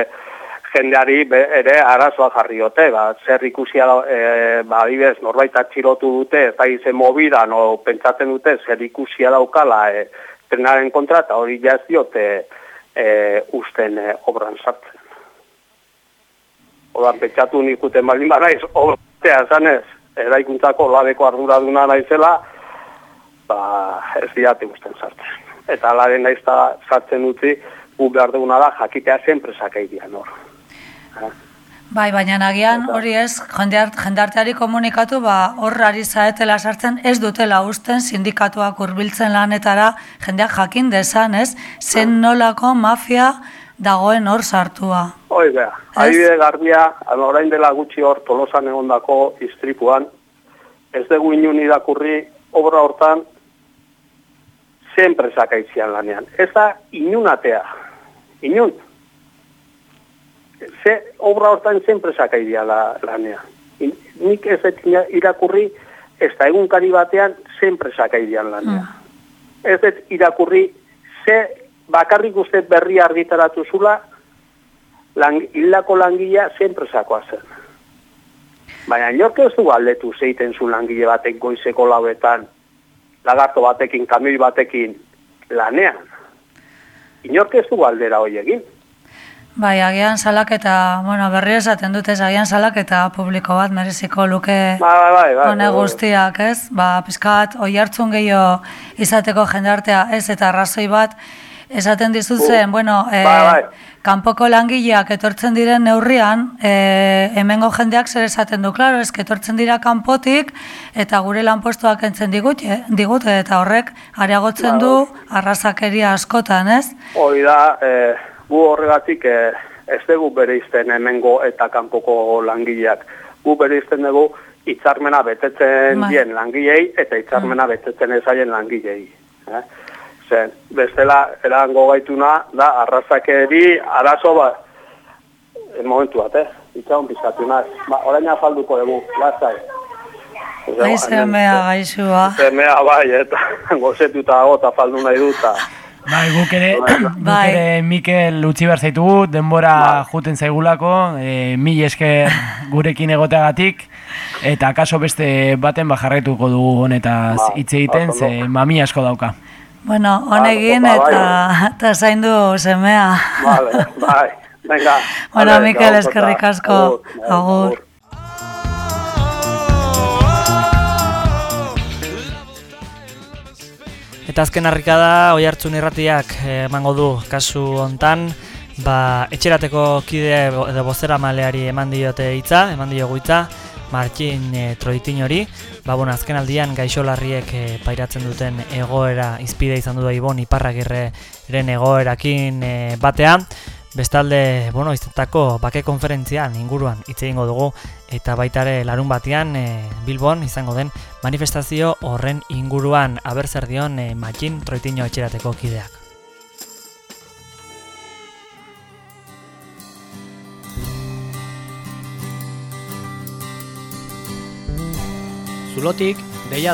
jendeari be, ere arazoa jarriote, ba, zer ikusia e, ba, ibez, norbait atxilotu dute, ez da izen mobida, no, pentsatzen dute, zer ikusia daukala e, trenaren kontra, eta hori jaz diote e, usten e, obran sartzen. Oda, pentsatu nik uten baldin ba naiz, obertea zanez, eraikuntzako labeko arduraduna naizela, ba, ez diate usten sartzen. Eta alaren naiz sartzen utzi, gu behar duguna da, jakitea zenpresak eidian hor. Bai, baina nagian hori ez, jendarteari komunikatu, ba, hor ari zaetela sartzen, ez dutela usten sindikatuak hurbiltzen lanetara, jendeak jakin desan, ez? Zen nolako mafia dagoen hor sartua. Hoi beha, adibide garbia, orain dela gutxi hor tolosan egondako istripuan, ez dugu inun irakurri obra hortan zen presaka itzian lanean. Ez da inunatea, inun. Ze obra hortan zen presaka idia la, lanean. nik ez dut irakurri ez da egunkari batean zen presaka idian lanean. Mm. Ez dut irakurri ze bakarrik uste berri argitaratu zula, lang, hildako langilea zenpresakoa zen. Baina inorke ez du aldetu zeiten zu langile batek goizeko lauetan, lagarto batekin, kamioi batekin, lanean. Inorke ez du aldera hoi egin. Bai, agian salak eta, bueno, berri esaten dute, agian salak eta publiko bat mereziko luke bai, bai, bai, bai, hone guztiak, ez? Ba, pizkat, oi hartzun gehiago izateko jendartea, ez, eta arrazoi bat, esaten dizutzen, uh, bueno, e, bai, bai. kanpoko langileak etortzen diren neurrian, e, hemengo jendeak zer esaten du, klaro, ez etortzen dira kanpotik, eta gure lanpostuak entzen digute, digute eta horrek areagotzen du arrazakeria askotan, ez? Hoi da, e, gu horregatik e, ez dugu bere izten hemengo eta kanpoko langileak. Gu bere izten dugu itzarmena betetzen bai. dien langilei eta itzarmena mm. betetzen ezaien langilei. Eh? Zen, bestela erango gaituna da arrazakeri arazo bat en momentu bat, eh? Itxaun pizkatu naz. Ba, orain afalduko dugu, lasai. Bai, zemea gaixua. Zemea bai, eta [laughs] gozetuta gota faldu nahi duta. Bai, guk ere, guk bai. ere Mikel utzi behar zaitugu, denbora ba. juten zaigulako, e, mil esker gurekin egoteagatik, eta kaso beste baten bajarretuko dugu honetaz ba, hitz egiten, ze mami asko dauka. Bueno, honegin eta, [laughs] eta zaindu semea. Vale, bai, venga. [laughs] Bueno, vale, Mikel, eskerrik asko. Agur. Eta azken harrikada, oi hartzun irratiak eh, emango du kasu hontan, ba, etxerateko kide edo bozera maleari eman diote hitza, eman diogu hitza, Martin e, Troitin hori, ba, bueno, azken aldian gaixolarriek e, pairatzen duten egoera izpide izan du da Ibon Iparragirreren egoerakin e, batean, bestalde, bueno, izatako bake konferentzian inguruan hitz egingo dugu eta baitare larun batean e, Bilbon izango den manifestazio horren inguruan. Aber zer dion e, Martin Troitino etxerateko kideak. Zulotik, deia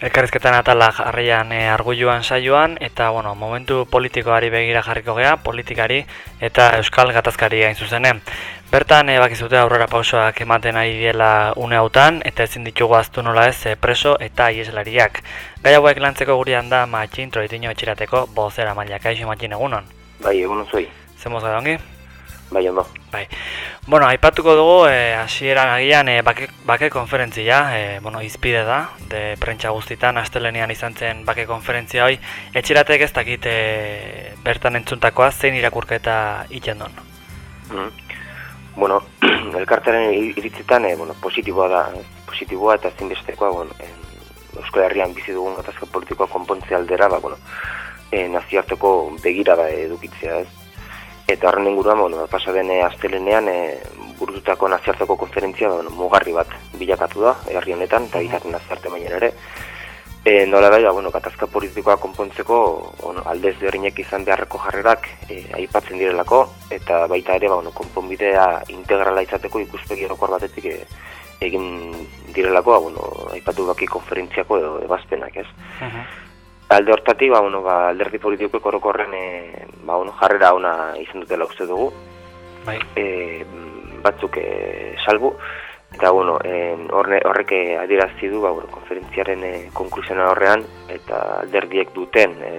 Elkarrizketan atala jarrian e, argulluan saioan, eta bueno, momentu politikoari begira jarriko gea, politikari eta euskal gatazkari gain zuzenen. Bertan, e, bakizute aurrera pausoak ematen ari diela une hautan, eta ezin ditugu aztu nola ez preso eta ieslariak. Gai hauek lantzeko gurian da matxin troitino etxirateko bozera maila, kaixo matxin egunon? Bai, egunon zuei. Zemoz gara ongi? Bai, ondo. Bai. Bueno, aipatuko dugu, eh, hasieran agian, eh, bake, bake konferentzia, eh, bueno, izpide da, de prentsa guztitan, astelenean izan zen bake konferentzia hoi, etxeratek ez dakit eh, bertan entzuntakoa, zein irakurketa itxendon? Mm. Bueno, [clears throat] elkartaren iritzitan, eh, bueno, positiboa da, positiboa eta zinbestekoa, bueno, eh, Euskal Herrian bizi dugun gatazka politikoa konpontzea aldera, ba, bueno, eh, naziarteko begira da edukitzea, ez? Eta horren inguruan, bueno, pasa den astelenean e, burututako naziarteko konferentzia bueno, mugarri bat bilakatu da, herri honetan, eta gizarte naziarte baina ere. E, nola da, bueno, katazka politikoa konpontzeko bueno, aldez berrinek izan beharreko jarrerak e, aipatzen direlako, eta baita ere, ba, bueno, konponbidea integrala izateko ikuspegi erokor batetik e, egin direlako, ba, bueno, aipatu baki konferentziako edo ebazpenak, ez? Alde hortatik, ba, bueno, ba, alderdi politiko orokorren e, ba, bueno, jarrera ona izan dutela uste dugu. Bai. E, batzuk e, salbu. Eta, bueno, en, horne, horrek adierazti du, ba, bueno, konferentziaren e, konklusiona horrean, eta alderdiek duten e,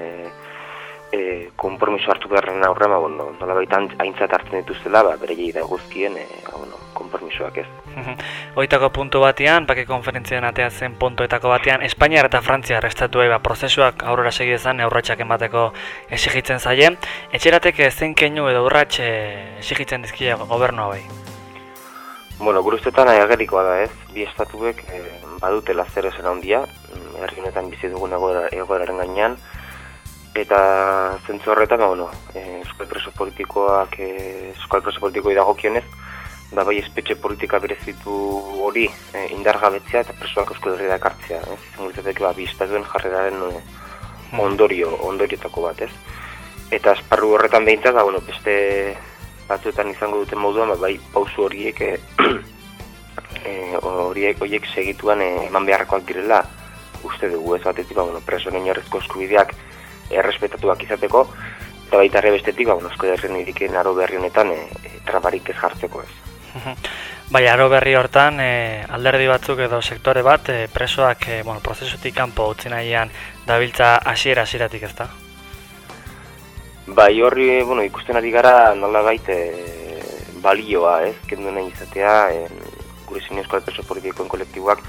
e, kompromiso hartu beharren aurrean, ba, bueno, nola baita aintzat hartzen dituztela, ba, bere da guzkien, e, ba, bueno, konpromisoak ez. [laughs] Oitako puntu batean, bake konferentzian atea zen puntuetako batean, Espainiar eta Frantzia arrestatu ba, prozesuak aurrera segi ezan aurratsak emateko esigitzen zaie. Etxeratek zein keinu edo urratxe esigitzen dizkia gobernu hauei? Bueno, guruztetan agerikoa da ez, bi estatuek eh, badutela zer esan handia, herri honetan bizi dugun egoeraren eta zentzu horretan, ba, bueno, eh, euskal preso politikoak, eh, euskal preso politikoa dagokionez, ba, bai espetxe politika berezitu hori e, indargabetzea eta presoak euskal herri dakartzea. Ez? Izan ba, bi estatuen jarreraren e, ondorio, ondoriotako bat, ez? Eta esparru horretan behintzat, ba, bueno, beste batzuetan izango duten moduan, ba, bai pausu horiek e, [clears throat] e, horiek horiek segituan e, eman beharrekoak direla uste dugu ez batetik, ba, bueno, preso horrezko eskubideak errespetatuak izateko, eta baita ere bestetik, ba, bueno, esko derren aro berri honetan e, e, trabarik ez jartzeko ez. [laughs] Bai, aro berri hortan, e, alderdi batzuk edo sektore bat, e, presoak e, bueno, prozesutik kanpo utzi nahian dabiltza hasiera hasieratik ez da? Bai, horri bueno, ikusten ari gara nola baite balioa, ez, kendu nahi izatea, e, gure zinezko preso politikoen kolektiboak,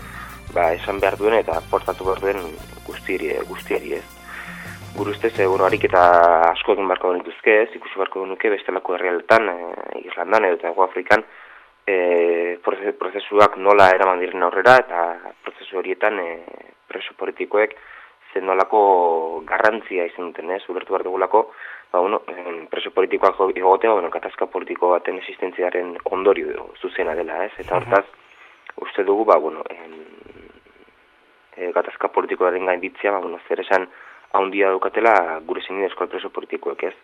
ba, esan behar duen eta portatu behar duen guztiari, guztiari ez. Gure ustez, e, bueno, harik eta asko egin barko dituzke, ez, ikusi barko nuke bestelako herrialetan, e, Irlandan edo eta Afrikan, e, prozesuak nola eraman diren aurrera eta prozesu horietan e, preso politikoek zen nolako garrantzia izan duten, ez, ulertu behar dugulako, ba, bueno, preso politikoak egotea, bueno, katazka politiko baten existentziaren ondorio zuzena dela, ez, eta hortaz, uste dugu, ba, bueno, en, e, gatazka politikoaren gainditzia, ba, bueno, zer esan haundia dukatela gure zinien eskola preso politikoek, ez.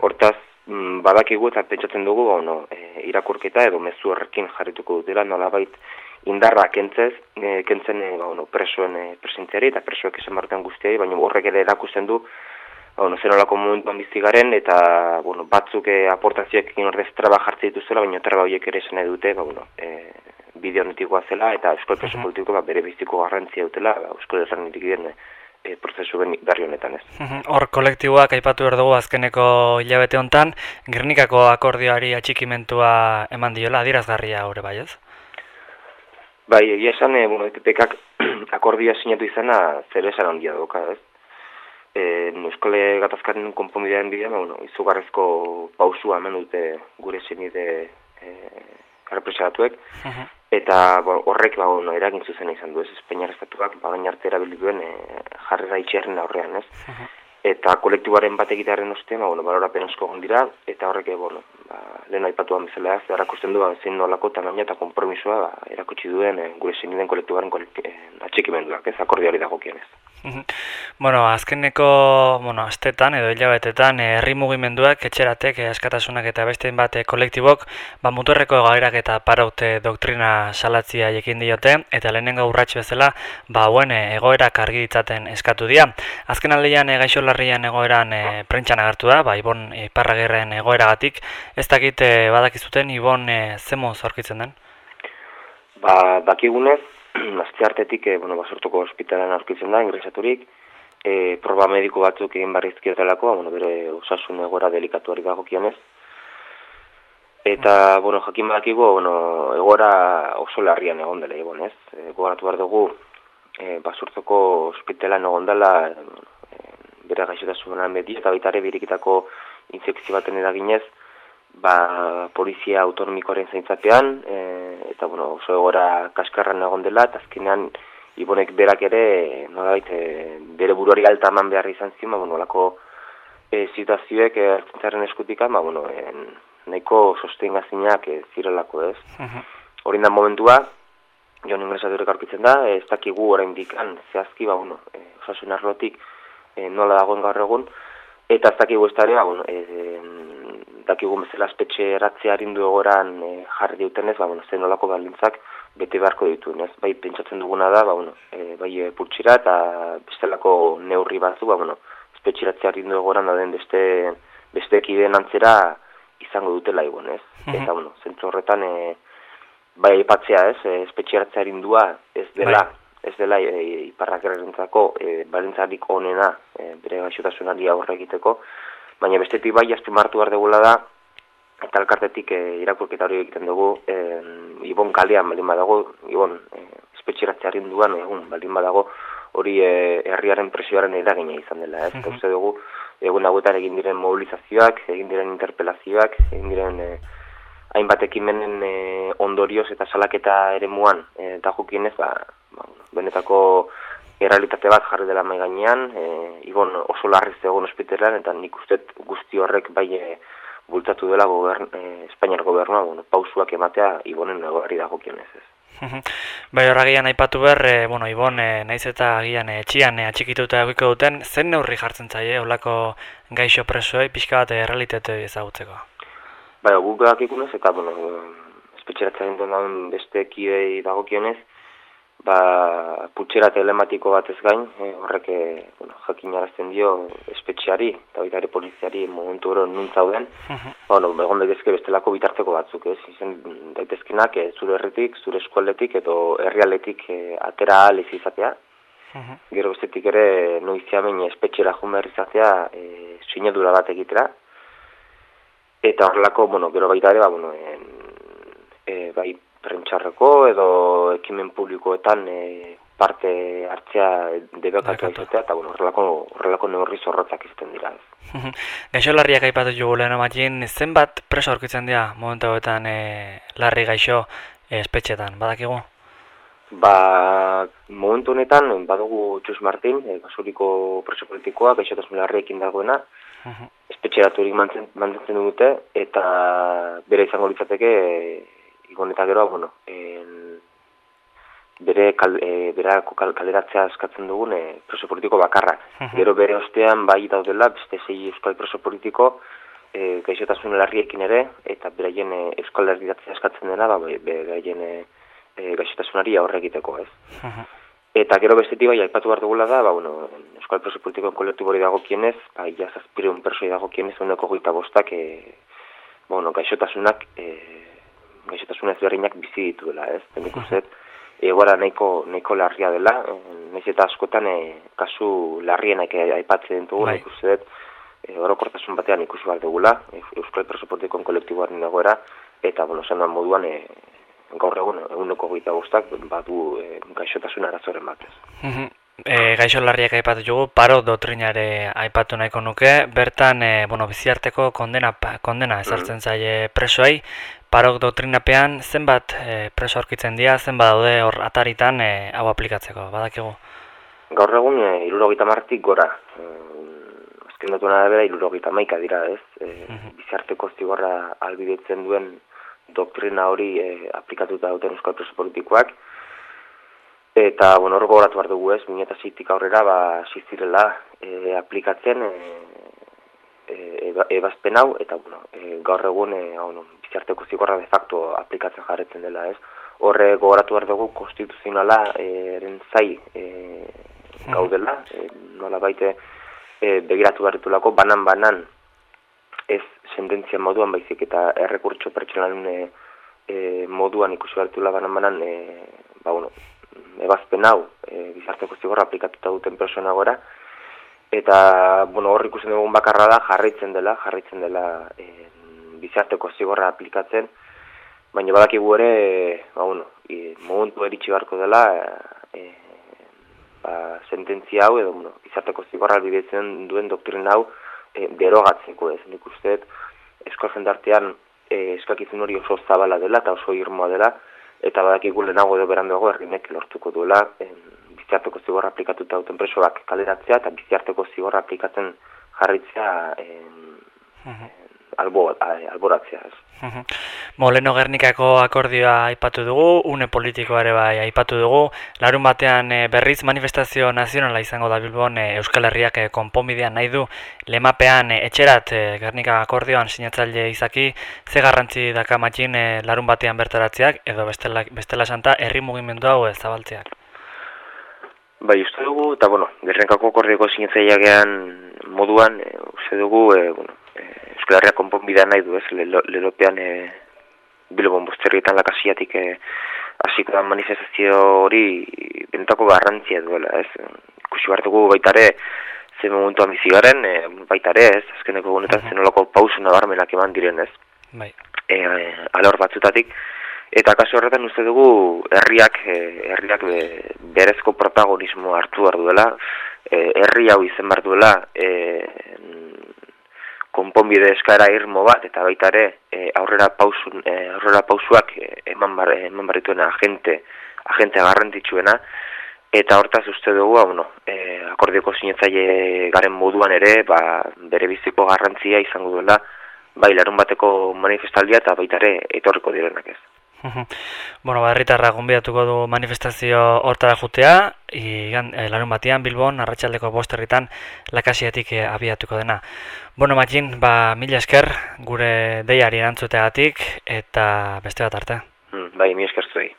Hortaz, Mm, badakigu eta pentsatzen dugu bueno, e, irakurketa edo mezu horrekin jarrituko dutela nolabait indarra kentzez, e, kentzen e, ba, bueno, presoen e, presentziari eta presoek esan barrutan guztiai, baina horrek ere erakusten du ba, bueno, zer nolako momentuan bizigaren eta bueno, batzuk e, aportazioek egin ordez traba jartze dituzela, baina traba horiek ere esan dute, ba, bueno, e, bideo netikoa zela eta euskal preso politiko ba, bere biziko garrantzia dutela, ba, euskal erranetik dien, e, prozesu berri honetan ez. Hor kolektiboak aipatu behar dugu azkeneko hilabete hontan, Gernikako akordioari atxikimentua eman diola, adirazgarria hori bai ez? Bai, egia esan, e, bueno, EPPkak [clears throat] akordioa sinatu izana zer esan handia doka ez. E, Euskale gatazkaren konponbidean bidea, ba, bueno, izugarrezko pausua hemen dute gure zenide e, represatuek, eta bo, horrek ba, bueno, eragin zuzen izan du ez, Espainiar Estatuak ba, arte erabili duen e, jarrera itxerren aurrean ez. Eta kolektiboaren bat egitearen ostean, ba, bueno, balora penosko dira, eta horrek, bueno, ba, lehen aipatuan bezala ez, erakusten du, ba, zein nolako tamaina eta kompromisoa ba, erakutsi duen e, gure zeniden kolektiboaren kolek, e, atxikimenduak ez, akordiari dago ez. Bueno, azkeneko, bueno, astetan edo hilabetetan eh, herri mugimenduak, etxeratek, eh, askatasunak eta beste bat eh, kolektibok, ba muturreko gairak eta paraute doktrina salatzia jekin diote eta lehenengo urrats bezala, ba hauen egoerak argi ditzaten eskatu dira. Azken aldean gaixo larrian egoeran e, prentxan agertu da, ba Ibon Iparragirren egoeragatik, ez dakit badakizuten Ibon e, zemo zorkitzen den? Ba, dakigunez, [clears throat] azte hartetik, e, bueno, basortuko ospitalean aurkitzen da, ingresaturik, e, proba mediko batzuk egin barrizkiotelako, bueno, bere osasun egora delikatuari dagokionez. Eta, bueno, jakin badakigu, bueno, egora oso larrian egon dela, egon ez? E, Gogoratu behar dugu, e, basurtzoko ospitalan egon dela, e, bere gaixotasunan beti eta baita ere birikitako infekzio baten eraginez, ba, polizia autonomikoaren zaintzapean, e, eta, bueno, oso egora kaskarran egon dela, eta azkenean, Ibonek berak ere, nolabait, e, bere buruari alta eman behar izan zion, ba, bueno, lako e, situazioek hartzen eskutika, ba, bueno, en, nahiko sosten gazinak e, zirelako ez. Horin da momentua, joan ingresatu arkitzen da, ez dakigu orain dikan zehazki, ba, bueno, e, osasun arlotik e, nola dagoen gaur egun, eta ez dakigu ez da ba, bueno, e, dakigu bezala espetxe eratzea harindu egoran e, jarri diutenez, ba, bueno, zen nolako balintzak, bete beharko ditu, ez? Bai, pentsatzen duguna da, ba, bueno, e, bai, e, pultsira eta bestelako neurri batzu, ba, bueno, espetxiratzea rindu egoran da den beste, beste ekideen antzera izango dutela egon, ez? Mhm. Eta, bueno, zentzu horretan, e, bai, ipatzea, ez? Espetxiratzea rindua ez dela, bai. Ez dela e, iparrak errentzako e, balintzarik onena e, bere gaixotasunari aurre egiteko, baina bestetik bai, azpimartu behar degula da, eta alkartetik e, irakurketa hori egiten dugu, e, Ibon kalean baldin badago, Ibon e, espetxeratzearen duan egun baldin badago, hori e, herriaren presioaren eragina izan dela, ez? Mm -hmm. dugu, egun dagoetan egin diren mobilizazioak, egin diren interpelazioak, egin diren e, hainbat ekimenen e, ondorioz eta salaketa ere muan, e, eta jukienez, ba, ba, benetako errealitate bat jarri dela mai gainean, e, Ibon oso larriz egon ospitalean, eta nik uste guzti horrek bai e, bultzatu dela gobern, e, Espainiar gobernua, bueno, pausuak ematea Ibonen negoari dago kionez ez. [laughs] bai horra aipatu behar, e, bueno, Ibon, e, naiz eta gian e, txian e, atxikituta egiko duten, zen neurri jartzen zaie, olako gaixo presoei, pixka bat errealitate ezagutzeko? Bai, guk ikunez, eta, bueno, espetxeratzen duen beste kidei dago kionez, ba, putxera telematiko bat ez gain, e, horrek e, bueno, jakin jarazten dio espetxeari, eta baita ere poliziari momentu ero nuntzauden, uh -huh. bueno, egon degezke bestelako bitarteko batzuk, ez, izen daitezkenak e, zure herritik, zure eskualetik, edo herrialetik e, atera aliz izatea, uh gero bestetik ere noizia bain espetxera junber izatea e, sinedura bat egitera, eta horrelako, bueno, gero baita ere, ba, bueno, en, e, bai, prentxarreko edo ekimen publikoetan e, parte hartzea debekatu izatea eta bueno, horrelako, horrelako neurri zorrotzak izten dira. [laughs] Gaixo larriak aipatu jugu lehen omatien, zenbat preso aurkitzen dira momentu hauetan e, larri gaixo e, espetxetan, badakigu? Ba, momentu honetan, badugu Txus Martin, e, basuriko preso politikoa, gaixotasun larriekin dagoena, uh -huh. espetxeraturik mantentzen dute, eta bere izango litzateke igon eta gero, bueno, en, bere kal, e, berako kal, kaleratzea eskatzen dugun e, preso politiko bakarrak. Gero bere ostean bai daudela, beste zei euskal preso politiko, e, gaixotasun larriekin ere, eta beraien e, euskal eskatzen dela, ba, beraien e, e, gaixotasunari aurre egiteko, ez? Eta gero bestetik bai, aipatu behar dugula da, ba, bueno, euskal preso politikoen kolektibori dago kienez, ba, ia zazpireun persoi dago kienez, uneko goita bostak, e, bueno, gaixotasunak, e, gaixotasun ezberdinak bizi dituela, ez? Nik uste, egora nahiko, nahiko larria dela, nahiz eta askotan e, kasu larrienak aipatzen dugu, bai. nik uste, e, orokortasun batean ikusi behar dugula, e, Euskal Presoportikon kolektiboaren egoera, eta, bueno, zen moduan, e, gaur egun, eguneko gita guztak, badu e, gaixotasun arazoren batez. E, gaixo larriak aipatu jugu, paro doktrinare aipatu nahiko nuke, bertan, e, bueno, biziarteko kondena, kondena ezartzen zaie presoai, parok doktrinapean zenbat e, preso aurkitzen dira, zenbat daude hor ataritan e, hau aplikatzeko, badakigu? Gaur egun, e, irurogita martik gora. E, azken datu nahi bera, irurogita maika dira, ez? E. Bizarteko zigorra albidetzen duen doktrina hori e, aplikatuta duten euskal preso politikoak. Eta, bueno, hor gogoratu behar dugu ez, mineta zitik aurrera, ba, zizirela e, aplikatzen e, e, ebazpen hau, eta, bueno, e, gaur egun, e, hau, no, bizarteko zigorra de facto aplikatzen jarretzen dela, ez. Horre gogoratu behar dugu konstituzionala eren zai e, gaudela, e, nola baite e, begiratu behar banan-banan ez sententzia moduan baizik eta errekurtso pertsonalen e, e, moduan ikusi behar ditula banan-banan, e, ba, bueno, ebazpen hau e, gizarteko zigorra aplikatuta duten persona gora, eta bueno, hor ikusten dugun bakarra da jarraitzen dela, jarraitzen dela e, bizarteko zigorra aplikatzen, baina badakigu ere, ba, bueno, e, momentu eritxi beharko dela, e, ba, sententzia hau, edo bueno, bizarteko zigorra bidetzen duen doktrin hau, e, derogatzeko ez, nik usteet, eskal jendartean e, eskakizun hori oso zabala dela eta oso irmoa dela, eta badakigu lehenago edo beranduago errinek lortuko duela en, biziarteko zigorra aplikatuta duten presoak kaleratzea eta biziarteko zigorra aplikatzen jarritzea en, en, albo, alboratzea. Ez. Bo, leno Gernikako akordioa aipatu dugu, une politikoa ere bai aipatu dugu, larun batean eh, berriz manifestazio nazionala izango da Bilbon e, Euskal Herriak konponbidean nahi du, lemapean etxerat Gernika akordioan sinatzaile izaki, ze garrantzi daka matxin larun batean bertaratzeak, edo bestela, bestela santa herri mugimendu hau zabaltzeak? Bai, uste dugu, eta bueno, Gernikako akordioko sinatzaileagean moduan, uste dugu, e, bueno, Euskal Herria konponbidea nahi du ez, lelopean e, Bilbon bosterrietan lakasiatik e, hasiko da manifestazio hori benetako garrantzia duela ez. Ikusi behar dugu baitare ze momentuan bizigaren, e, baitare ez, azkeneko gunetan uh -huh. zenolako pausu nabarmenak eman diren ez. Bai. E, alor batzutatik. Eta kasu horretan uste dugu herriak herriak be, berezko protagonismo hartu behar duela, herri hau izen behar duela, e, konponbide eskara irmo bat eta baita ere e, aurrera pausun e, aurrera pausuak e, eman bar eman barrituena agente agente garrantzitsuena. Eta hortaz uste dugu bueno e, akordioko sinetzaile garen moduan ere ba bere biziko garrantzia izango duela bai larun bateko manifestaldia eta baita ere etorriko direnak ez bueno, ba, herritarra gonbidatuko du manifestazio hortara jutea, igan, e, larun batean, Bilbon, arratsaldeko bost herritan, lakasiatik e, abiatuko dena. Bueno, Matxin, ba, mila esker, gure deiari erantzuteagatik, eta beste bat arte. Mm, bai, mila esker zuei.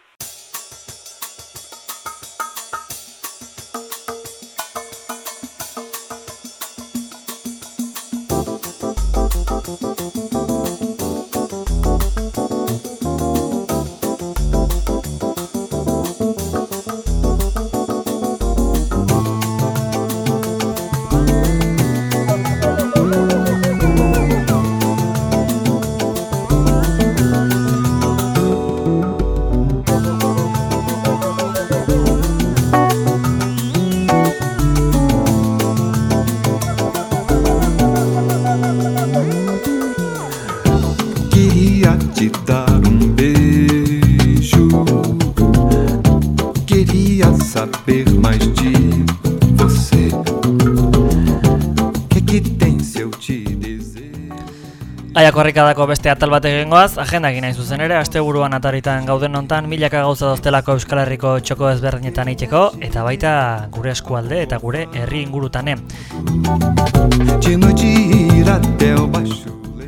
Korrikadako beste atal bat egingoaz, agenda egin zuzen ere, aste buruan ataritan gauden nontan, milaka gauza doztelako Euskal Herriko txoko ezberdinetan itxeko, eta baita gure eskualde eta gure herri ingurutanen.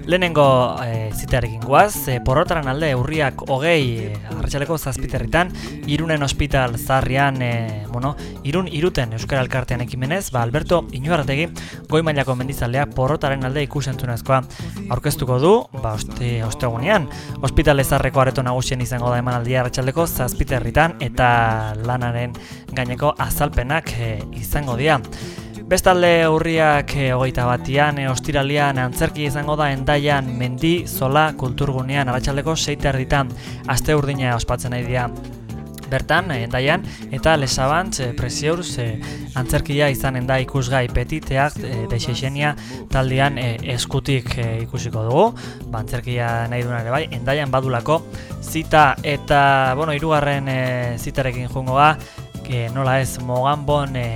Lehenengo e, zitearekin guaz, e, porrotaren alde urriak hogei e, arratxaleko zazpiterritan, irunen ospital zarrian, e, bueno, irun iruten Euskara Alkartean ekimenez, ba Alberto Inuarrategi goi mailako mendizaldea porrotaren alde ikusentzunezkoa aurkeztuko du, ba oste, ostegunean, ospital ezarreko areto nagusien izango da emanaldia arratsaldeko zazpiterritan eta lanaren gaineko azalpenak e, izango dira. Bestalde urriak e, hogeita batian, e, ostiralian, antzerki izango da endaian mendi, zola, kulturgunean, aratxaldeko seita erditan, aste urdina ospatzen nahi dira. Bertan, eh, endaian, eta lesabantz, e, presiaurz, antzerkia izan enda ikusgai petiteak, e, deixexenia taldean eskutik ikusiko dugu. Ba, antzerkia nahi ere bai, endaian badulako zita eta, bueno, irugarren e, zitarekin jungo ga, nola ez, moganbon e,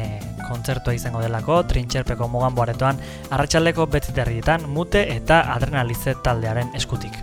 kontzertua izango delako, trintxerpeko mugan boaretoan, arratsaldeko betziterrietan, mute eta adrenalize taldearen eskutik.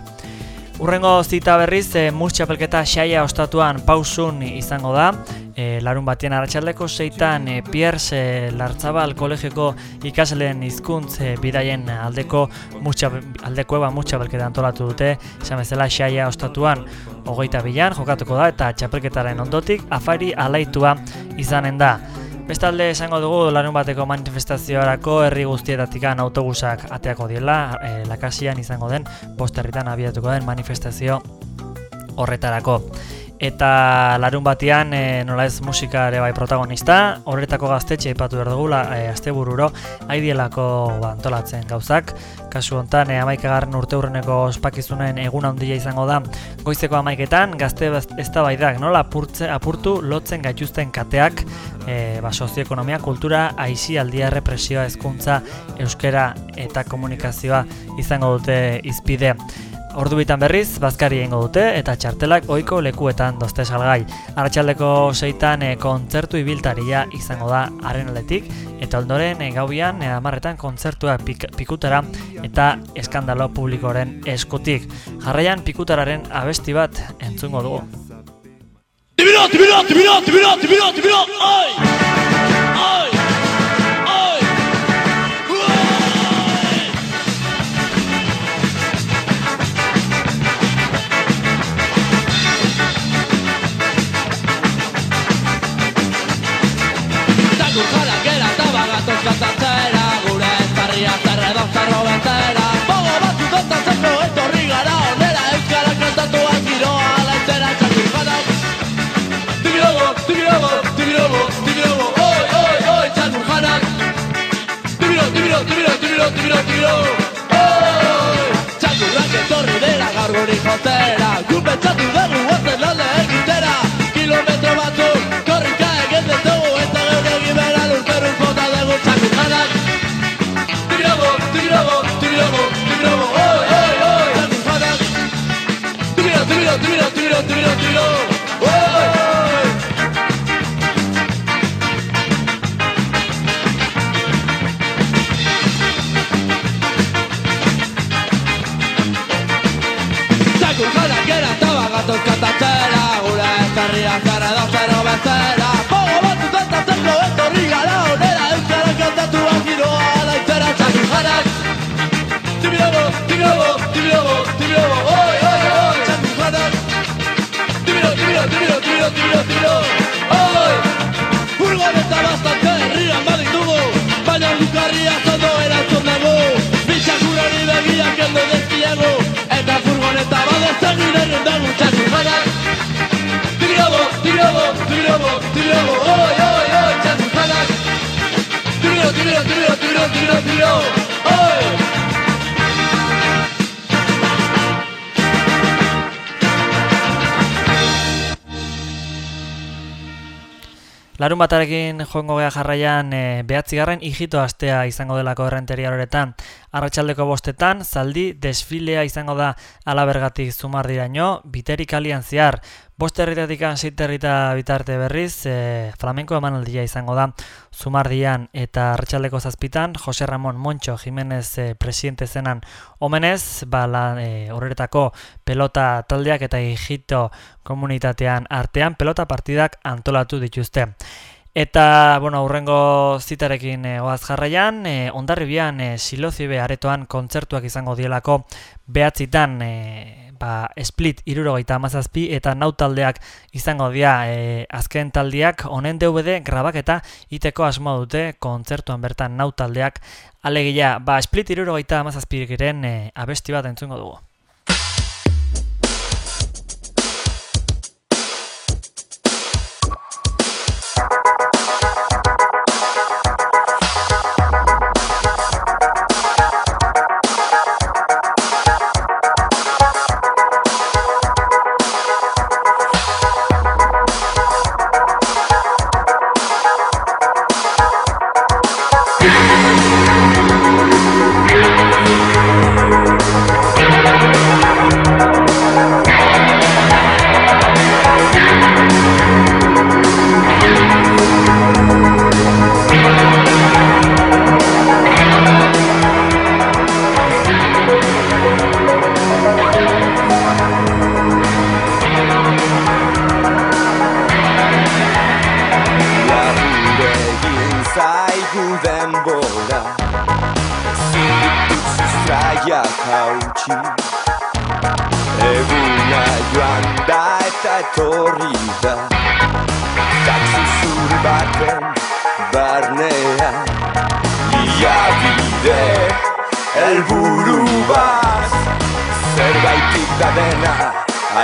Urrengo zita berriz, e, mus txapelketa xaia ostatuan pausun izango da. E, larun batien arratsaldeko zeitan e, Piers e, Lartzabal kolegioko ikasleen hizkuntz e, bidaien aldeko mutxa, aldeko eba mus txapelketa antolatu dute. Esan xaia ostatuan hogeita bilan jokatuko da eta txapelketaren ondotik afari alaitua izanen da. Bestalde esango dugu larun bateko manifestazioarako herri guztietatikan autobusak ateako diela, e, lakasian izango den, posterritan abiatuko den manifestazio horretarako. Eta larun batean, e, nola ez musika ere bai protagonista, horretako gaztetxe ipatu behar dugu, e, azte bururo, haidielako ba, antolatzen gauzak. Kasu hontan, e, amaikagarren urte hurreneko ospakizunen egun handia izango da, goizeko amaiketan, gazte ez da baidak, nola apurtze, apurtu lotzen gaituzten kateak, e, ba, sozioekonomia, kultura, aizi, aldia, represioa, hezkuntza, euskera eta komunikazioa izango dute izpide. Ordu bitan berriz, bazkari egingo dute eta txartelak ohiko lekuetan dozte salgai. Arratxaldeko seitan e, kontzertu ibiltaria izango da haren aldetik, eta ondoren e, gauian e, amarretan kontzertua pik, pikutara eta eskandalo publikoren eskutik. Jarraian pikutararen abesti bat entzungo dugu. Tibiro, tibiro, tibiro, tibiro, tibiro, tibiro, oi! Oi! Kantatzera Gure entarria zerre dozerro betera Bogo batzu kontatzeko etorri gara onera Euskara kantatuan giroa laitzera txakur janak Tibirogo, tibirogo, tibirogo, tibirogo Oi, oi, oi, txakur janak. Tibiro, tibiro, tibiro, tibiro, tibiro, tibiro tibiro, tibiro, tibiro Oi, furgoneta bastante herrian baditugu. Baina lukarria zondo erantzun dugu. Bitxakurari begiak endo dezkiegu Eta furgoneta badezen inerren dago txakurjanak Tibirago, tibirago, tibirago, tibirago Oi, oi, oi, txakurjanak Tibiro, tibiro, tibiro, tibiro, tibiro, tibiro Larun batarekin joango gea jarraian e, behatzigarren hijito astea izango delako errenteria horretan. Arratxaldeko bostetan, zaldi desfilea izango da alabergatik zumardiraino, biterik alian zehar. Bost herritatik herrita bitarte berriz, e, flamenko emanaldia izango da zumardian eta arratsaldeko zazpitan, Jose Ramon Moncho Jimenez e, presidente zenan omenez, ba, e, horretako pelota taldeak eta hijito komunitatean artean pelota partidak antolatu dituzte. Eta, bueno, aurrengo zitarekin e, oaz jarraian, e, ondarribian e, silozibe aretoan kontzertuak izango dielako behatzitan e, ba, split irurogeita amazazpi eta nau taldeak izango dira e, azken taldiak honen DVD grabak eta iteko asmoa dute kontzertuan bertan nau taldeak alegia, ba, split irurogeita amazazpiren e, abesti bat entzungo dugu.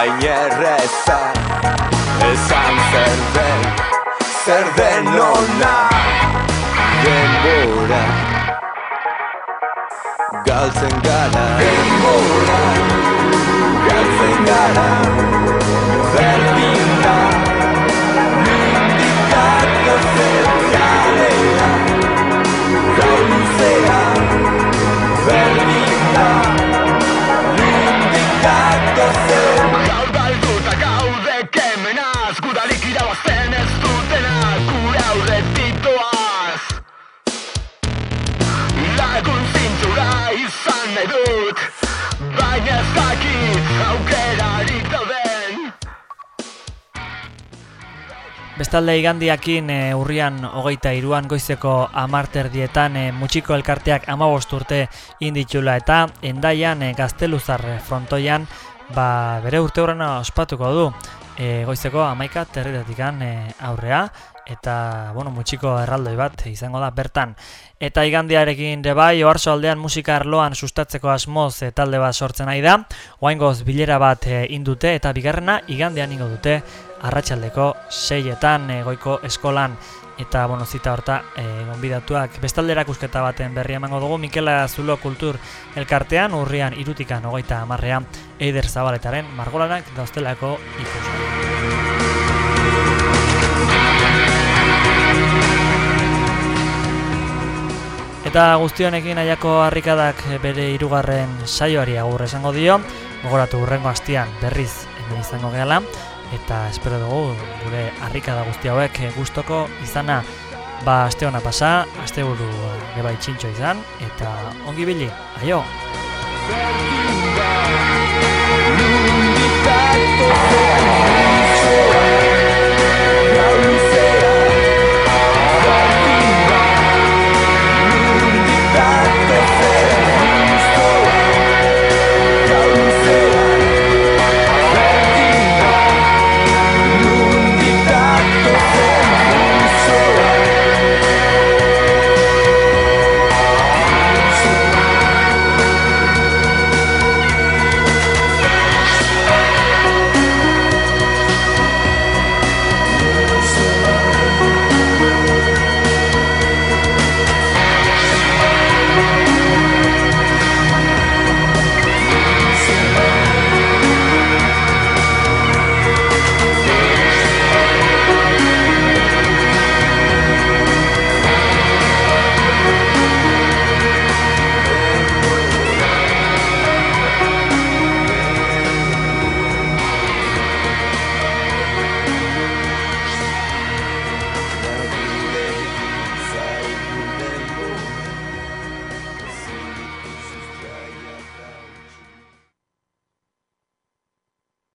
Hain Bestalde igandiakin e, urrian hogeita iruan goizeko amarterdietan e, mutxiko elkarteak amabost urte inditxula eta endaian e, gazteluzar frontoian ba, bere urte horrena ospatuko du e, goizeko amaika terridetikan e, aurrea eta bueno, mutxiko erraldoi bat izango da bertan. Eta igandiarekin de bai, oarzo aldean musika arloan sustatzeko asmoz e, talde bat sortzen nahi da, oaingoz bilera bat e, indute eta bigarrena igandean ingo dute arratsaldeko seietan e, goiko eskolan. Eta bueno, zita horta e, gonbidatuak. Bestalde erakusketa baten berri emango dugu Mikela Zulo Kultur elkartean urrian irutikan hogeita amarrean Eider Zabaletaren margolanak dauztelako ikusgai. Eta guztionekin aiako harrikadak bere hirugarren saioari agur esango dio, gogoratu urrengo hastian berriz hemen izango gehala, eta espero dugu gure harrikada guzti hauek gustoko izana ba aste hona pasa, aste buru bai txintxo izan, eta ongi bili, aio! Zer